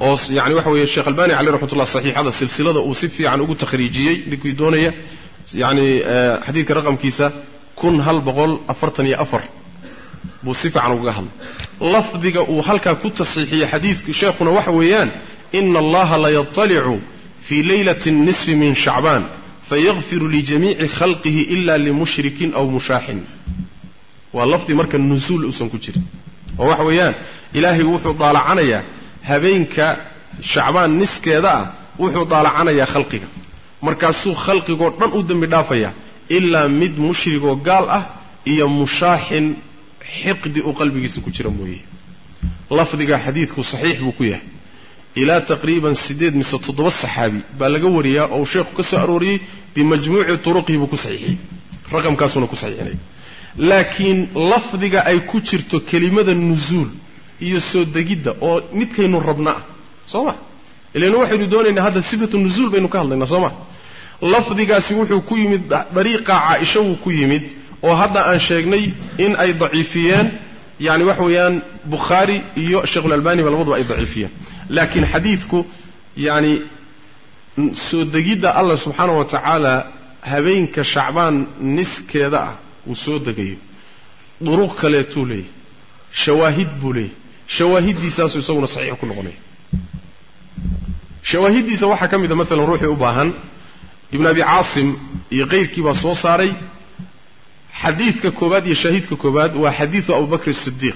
Oo yani waxa weeye sheekh albani caleyh raxmatullah saxiixada silsilada uu si fiican ugu takhriijiyey ninkii doonaya yani xadiidka raqamkiisa kun hal boqol afartan iyo afar buu si fiican ugaga hadlay. Lafdiga uu halkaa ku tasxiixiyey xadiidku sheekhuna waxa weeyaan ina allaha layatalicu fii leylati nisfi min shacbaan fayakfiru lijamiici khalqihi ila limushrikin aw mushaaxin waa lafdi marka nusuul uusan ku jirin. Oo waxa weeyaan ilaahay wuxuu daalacanayaa habeenka shacbaan niskeeda ah wuxuu daalacanayaa khalqiga. Markaasuu khalqigoo dhan u dembi dhaafayaa ilaa mid mushrigoo gaal ah iyo mushaaxin xiqdi uu qalbigiisa ku jira mooye. Lafdiga xadiidku saxiix buu ku yahay. Ilaa taqriiban siddeed mise toddoba saxaabi baa laga wariyaa oo uu sheekhu ka soo arooriyey bimajmuuci turuqihi buu ku saxiixiyey. Raqamkaasuuna ku saxiixinaya laakiin lafdiga ay ku jirto kelimada nusuul iyo soo degidda oo midkaynu rabna ah soo ma? Ilan waxaynu doonaynaa hadda sifatu nuzuul baynu ka hadlaynaa soo ma? Lafdigaasi wuxuu ku yimid dariiqa caaisha wuu ku yimid oo hadda aan sheegnay in ay daciifiyeen yani waxa weeyaan bukhaari iyo sheikhulalbaniba labaduba ay daciifiyeen. Laakiin xadiidku yani soo degidda allah subxaana wa tacaala habeenka shacbaan niskeeda ah uu soo degayo duruq kaleetuu leeyahy shawaahid buu leeyahy shawaahiddiisaasuu isaguna saxiix ku noqonaya shawaahiddiisa waxaa ka mid a maalan ruuxii u baahan ibn abi caasim iyo kayrkii baa soo saaray. Xadiidka koobaad iyo shaahidka koobaad waa xadiidu abubakr sidiiq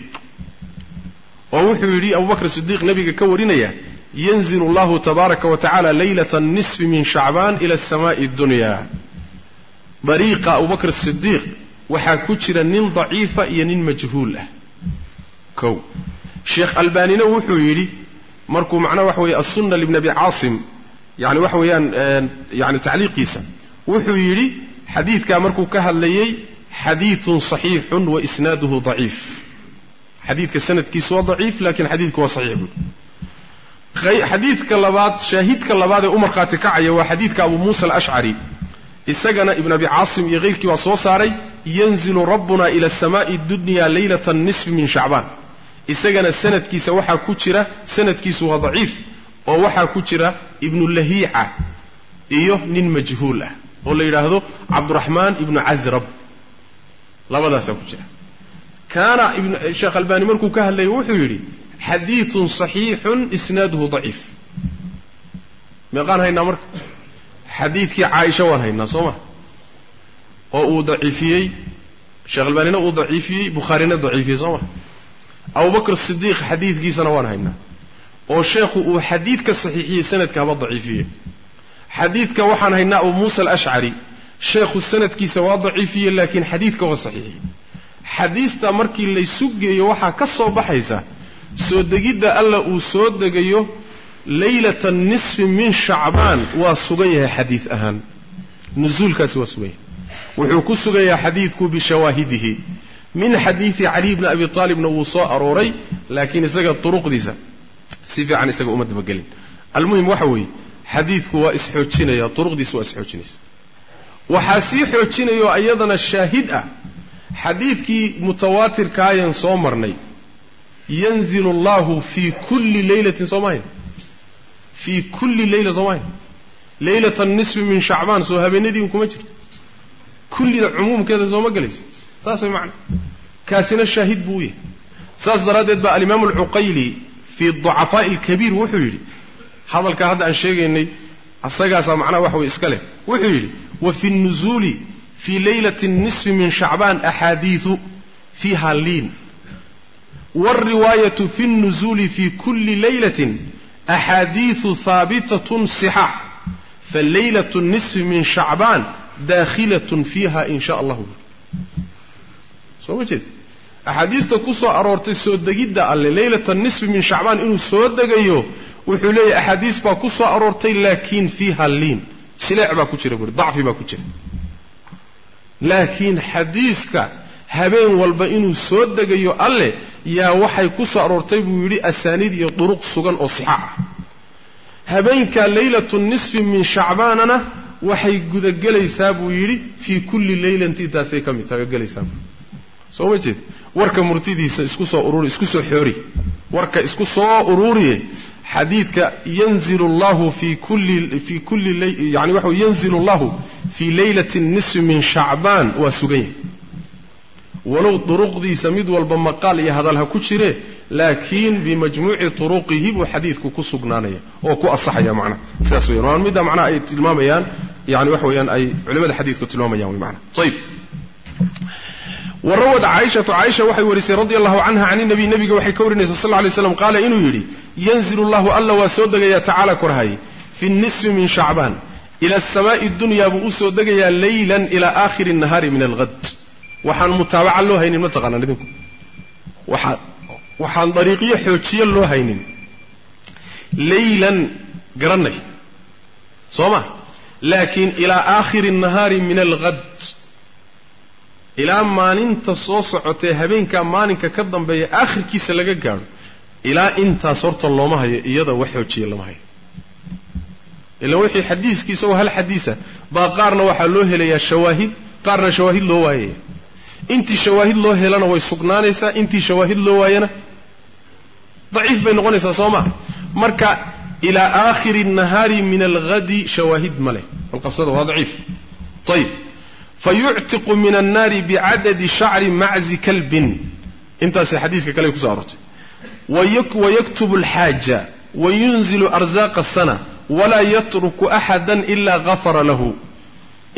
oo wuxuu yidhi abubakr sidiiq nabiga ka warinaya yanzil allahu tabaaraka wa tacala leylata nisfi min shacbaan ila asamaai addunya dariiqa abubakr sidiiq waxaa ku jira nin daciifa iyo nin majhuul ah. Kow. Sheekh albaanina wuxuu yidhi markuu macnaha waxa weeye assunna libni abi caasim yani waxa weeyaan yani tacliiqiisa wuxuu yidhi xadiidkaa markuu ka hadlayey xadiidun صaxiixun wa isnaaduhu daciif. Xadiidka sanadkiisu waa daciif laakiin xadiidku waa saxiix. Buui xadiidka labaad shaahidka labaad ee u markhaati kacaya waa xadiidka abu muusa alashcari isagana ibn abi caasim iyo keyrkii baa soo saaray yanzilu rabbuna ila asamaai dunya leylata nisfi min shacbaan. Isagana sanadkiisa waxaa ku jira sanadkiisu waa daciif oo waxaa ku jira ibnu lahiica iyo nin majhuul ah oo la yidhaahdo cabduraxmaan ibnu casrab. Labadaasaa ku jira. Kaana sheekh albani markuu ka hadlayay wuxuu yidhi xadiidun صaxiixun isnaaduhu daciif. Meeqaan haynaa marka? Xadiidkii caaisha waan haynaa soo ma oo uu daciifiyey sheekh albanina uu daciifiyey bukhaarina daciifiyey soo ma? Abubakr sidiiq xadiidkiisana waan haynaa oo sheekhu uu xadiidka saxiixiyey sanadka haba daciifiyey. Xadiidka waxaan haynaa abu muusa alashcari sheekhu sanadkiisa waa daciifiyey laakiin xadiidka waa saxiixiyey. Xadiista markii laysu geeyo waxaa ka soo baxaysa soo degidda alla uu soo degayo leylata nisfi min shacbaan waa sugan yahay xadiid ahaan. Nusuulkaasi waa sugan yahay wuxuu ku sugan yahay xadiidku bishawaahidihi. Min xadiidi caliy bni abi aalibna wuu soo arooray laakiin isaga turuqdiisa. Si fiican isaga uma dabagelin almuhim waxa weeye xadiidku waa isxoojinaya turuqdiisa waa isxoojinaysa. Waxaa sii xoojinayo iyadana shaahid ah. Xadiidkii mutawaatirkaayan soo marnay yanzilu allahu fii kulli leylatin soo mahayn fii kulli leyla soo mahayn leylata nisfi min shacbaan soo habeenadiin kuma jirto kullida cumuumkeeda sooma gelayso saas way macna kaasina shaahid buu u yahay saas daraaddeed baa alimaamu alcuqayli fii ducafaa'i alkabiir wuxuu yidhi hadalkaa hadda aan sheegaynay asagaasaa macnaha waxa weye iska leh wuxuu yidhi wa fi nnuzuuli fii leylati nisfi min shacbaan axaadiidu fiiha liin wاlriwaayatu fi الnuzuuli fi kuli laylatin axaadiidu haabitatun sixaax falaylaة الnisfi min shacbaan daakhilaة fiiha in sha allahu soo ma jeed axaadiista ku soo aroortay soo degidda alle leylata nisfi min shacbaan inuu soo degayo wuxuu leeyahy axaadiis baa ku soo aroortay laakiin fiiha liin jileec baa ku jira buuri dacfi baa ku jira laakiin xadiiska habeen walba inuu soo degayo alle yaa waxay ku soo aroortay buu yidhi asaaniid iyo duruq sugan oo sixaax ah habeenka leylatu nisfi min shacbaanana waxay gudagelaysaa buu yidhi fii kulli leylantiintaasay ka mid tagagelaysaa soo ma jeed? Warka murtidiisa isku soo ururi isku soo xoori. Warka isku soo ururiye xadiidka yanzilu allahu fii kulli fii kulli yani waxa yanzilu allahu fii leylati nisfi min shacbaan waa sugan yahay walow duruqdiisa mid walba maqaal iyo hadal ha ku jire laakiin bimajmuuci turuqihi buu xadiidku ku sugnaanaya oo ku asaxaya macnaha sidaas weyan waa midda macnaha ay tilmaamayaan yani waxa weeyaan ay culimada xadiidku tilmaamayaan wy macnaha ayib warawad caaishatu caaisha waxay warisay radia allahu canha can inabiy nabiga waxay ka warinaysa sal lay slam qaala inuu yidhi yanzilu llahu alla waa soo degayaa tacaala korhay fi nisfi min shacbaan ila asamaai dunya buu u soo degayaa leylan ila aakhiri nahaari min alhad waxaan mutaabaca loo haynin ma taqaanaan idinku. Waxaan waxaan dariiqyo xoojiye loo haynin. Leylan garanay soo ma? Laakiin ilaa aakhiri nahaari min alhad ilaa maalinta soo socotee habeenkaa maalinka ka dambeeya aakhirkiisa laga gaadho ilaa intaas horta looma hayo iyada wax xoojiye lama hayo. Ilaan wixii xadiiskii isagoo hal xadiisa baa qaarna waxaa loo helayaa shawaahid qaarna shawaahid loo waayaya intii shawaahid loo helana way sugnaanaysaa intii shawaahid loo waayana daciif bay noqonaysaa soo maa marka ilaa aakhiri nahaari min alghadi shawaahid ma leh. Alqabsada waa daciif. Ayib fayuctiqu min annaari bicadadi shacri maczi kalbin. Intaasay xadiiska kale kuso arortay wayaktubu alxaaja wayunzilu arzaaqa asana walaa yatruku axada ila gafara lahu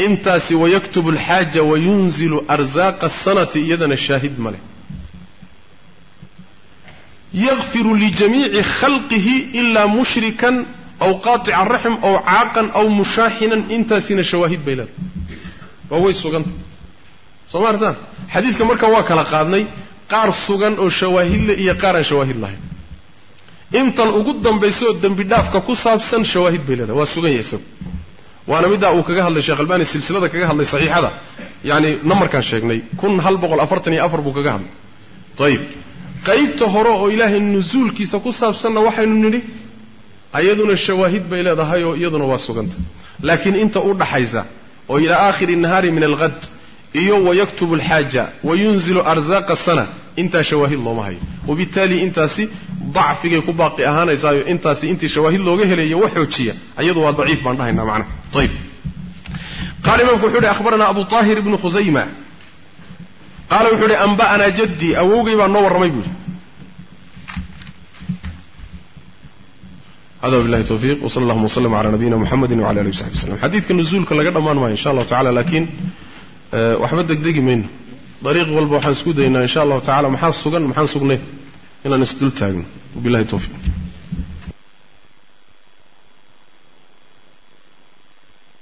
intaasi wayaktubu alxaaja wayunzilu arzaaqa asanati iyadana shaahid ma leh. Yakfiru lijamiici khalqihi ilaa mushrikan aw qaatica raxm aw caaqan aw mushaaxinan intaasina shawaahid bay leedahay. Waa way suganta. Soo ma artaan xadiiska marka waa kala qaadnay qaar sugan oo shawaahidle iyo qaar aan shawaahid lahayn. Intan ugu dambaysaoo dembi dhaafka ku saabsan shawaahid bay leedahay. Waa sugan yahay isagu waana middaa uu kaga hadlay sheekh albani silsilada kaga hadlay saxiixada. Yacani namarkaan sheegnay. Kun hal boqol afartan iyo afar buu kaga hadlay. Ayib qaybta hore oo ilaahay nusuulkiisa ku saabsanna waxaynu nidhi ayaduna shawaahid bay leedahay oo iyaduna waa suganta. Laakiin inta u dhaxaysa oo ilaa aakhiri nahaari min alghad iyo wayaktubu alxaaja wayunzilu arzaaqa sana intaa shawaahid looma hayo. Wabittaali intaasi dacfigay ku baaqi ahaanaysaayo intaasi intii shawaahid looga helayo wax xoojiya. Ayadu waa daciif baan dhahaynaa macnaha ayib qaala imaamku wuxuu ihi akhbaranaa abu taahir ibnu khusayma qaala wuxuu ihi anba'anaa jaddii awowgay baa noo warramay buu yidhi. Hada wabillahi tawfiiq wsala allahuma wslm cala nabiyina muxamedi wcala alihi wsaxbi wslem xadiidka nuzuulka laga dhammaan maayo insha allahu tacala laakiin waxba degdegi mayno dariiq walba waxaan isku daynaa insha allahu tacala maxaa sugan maxaan sugnay inaan isdul taagno wabillahi tawfiiq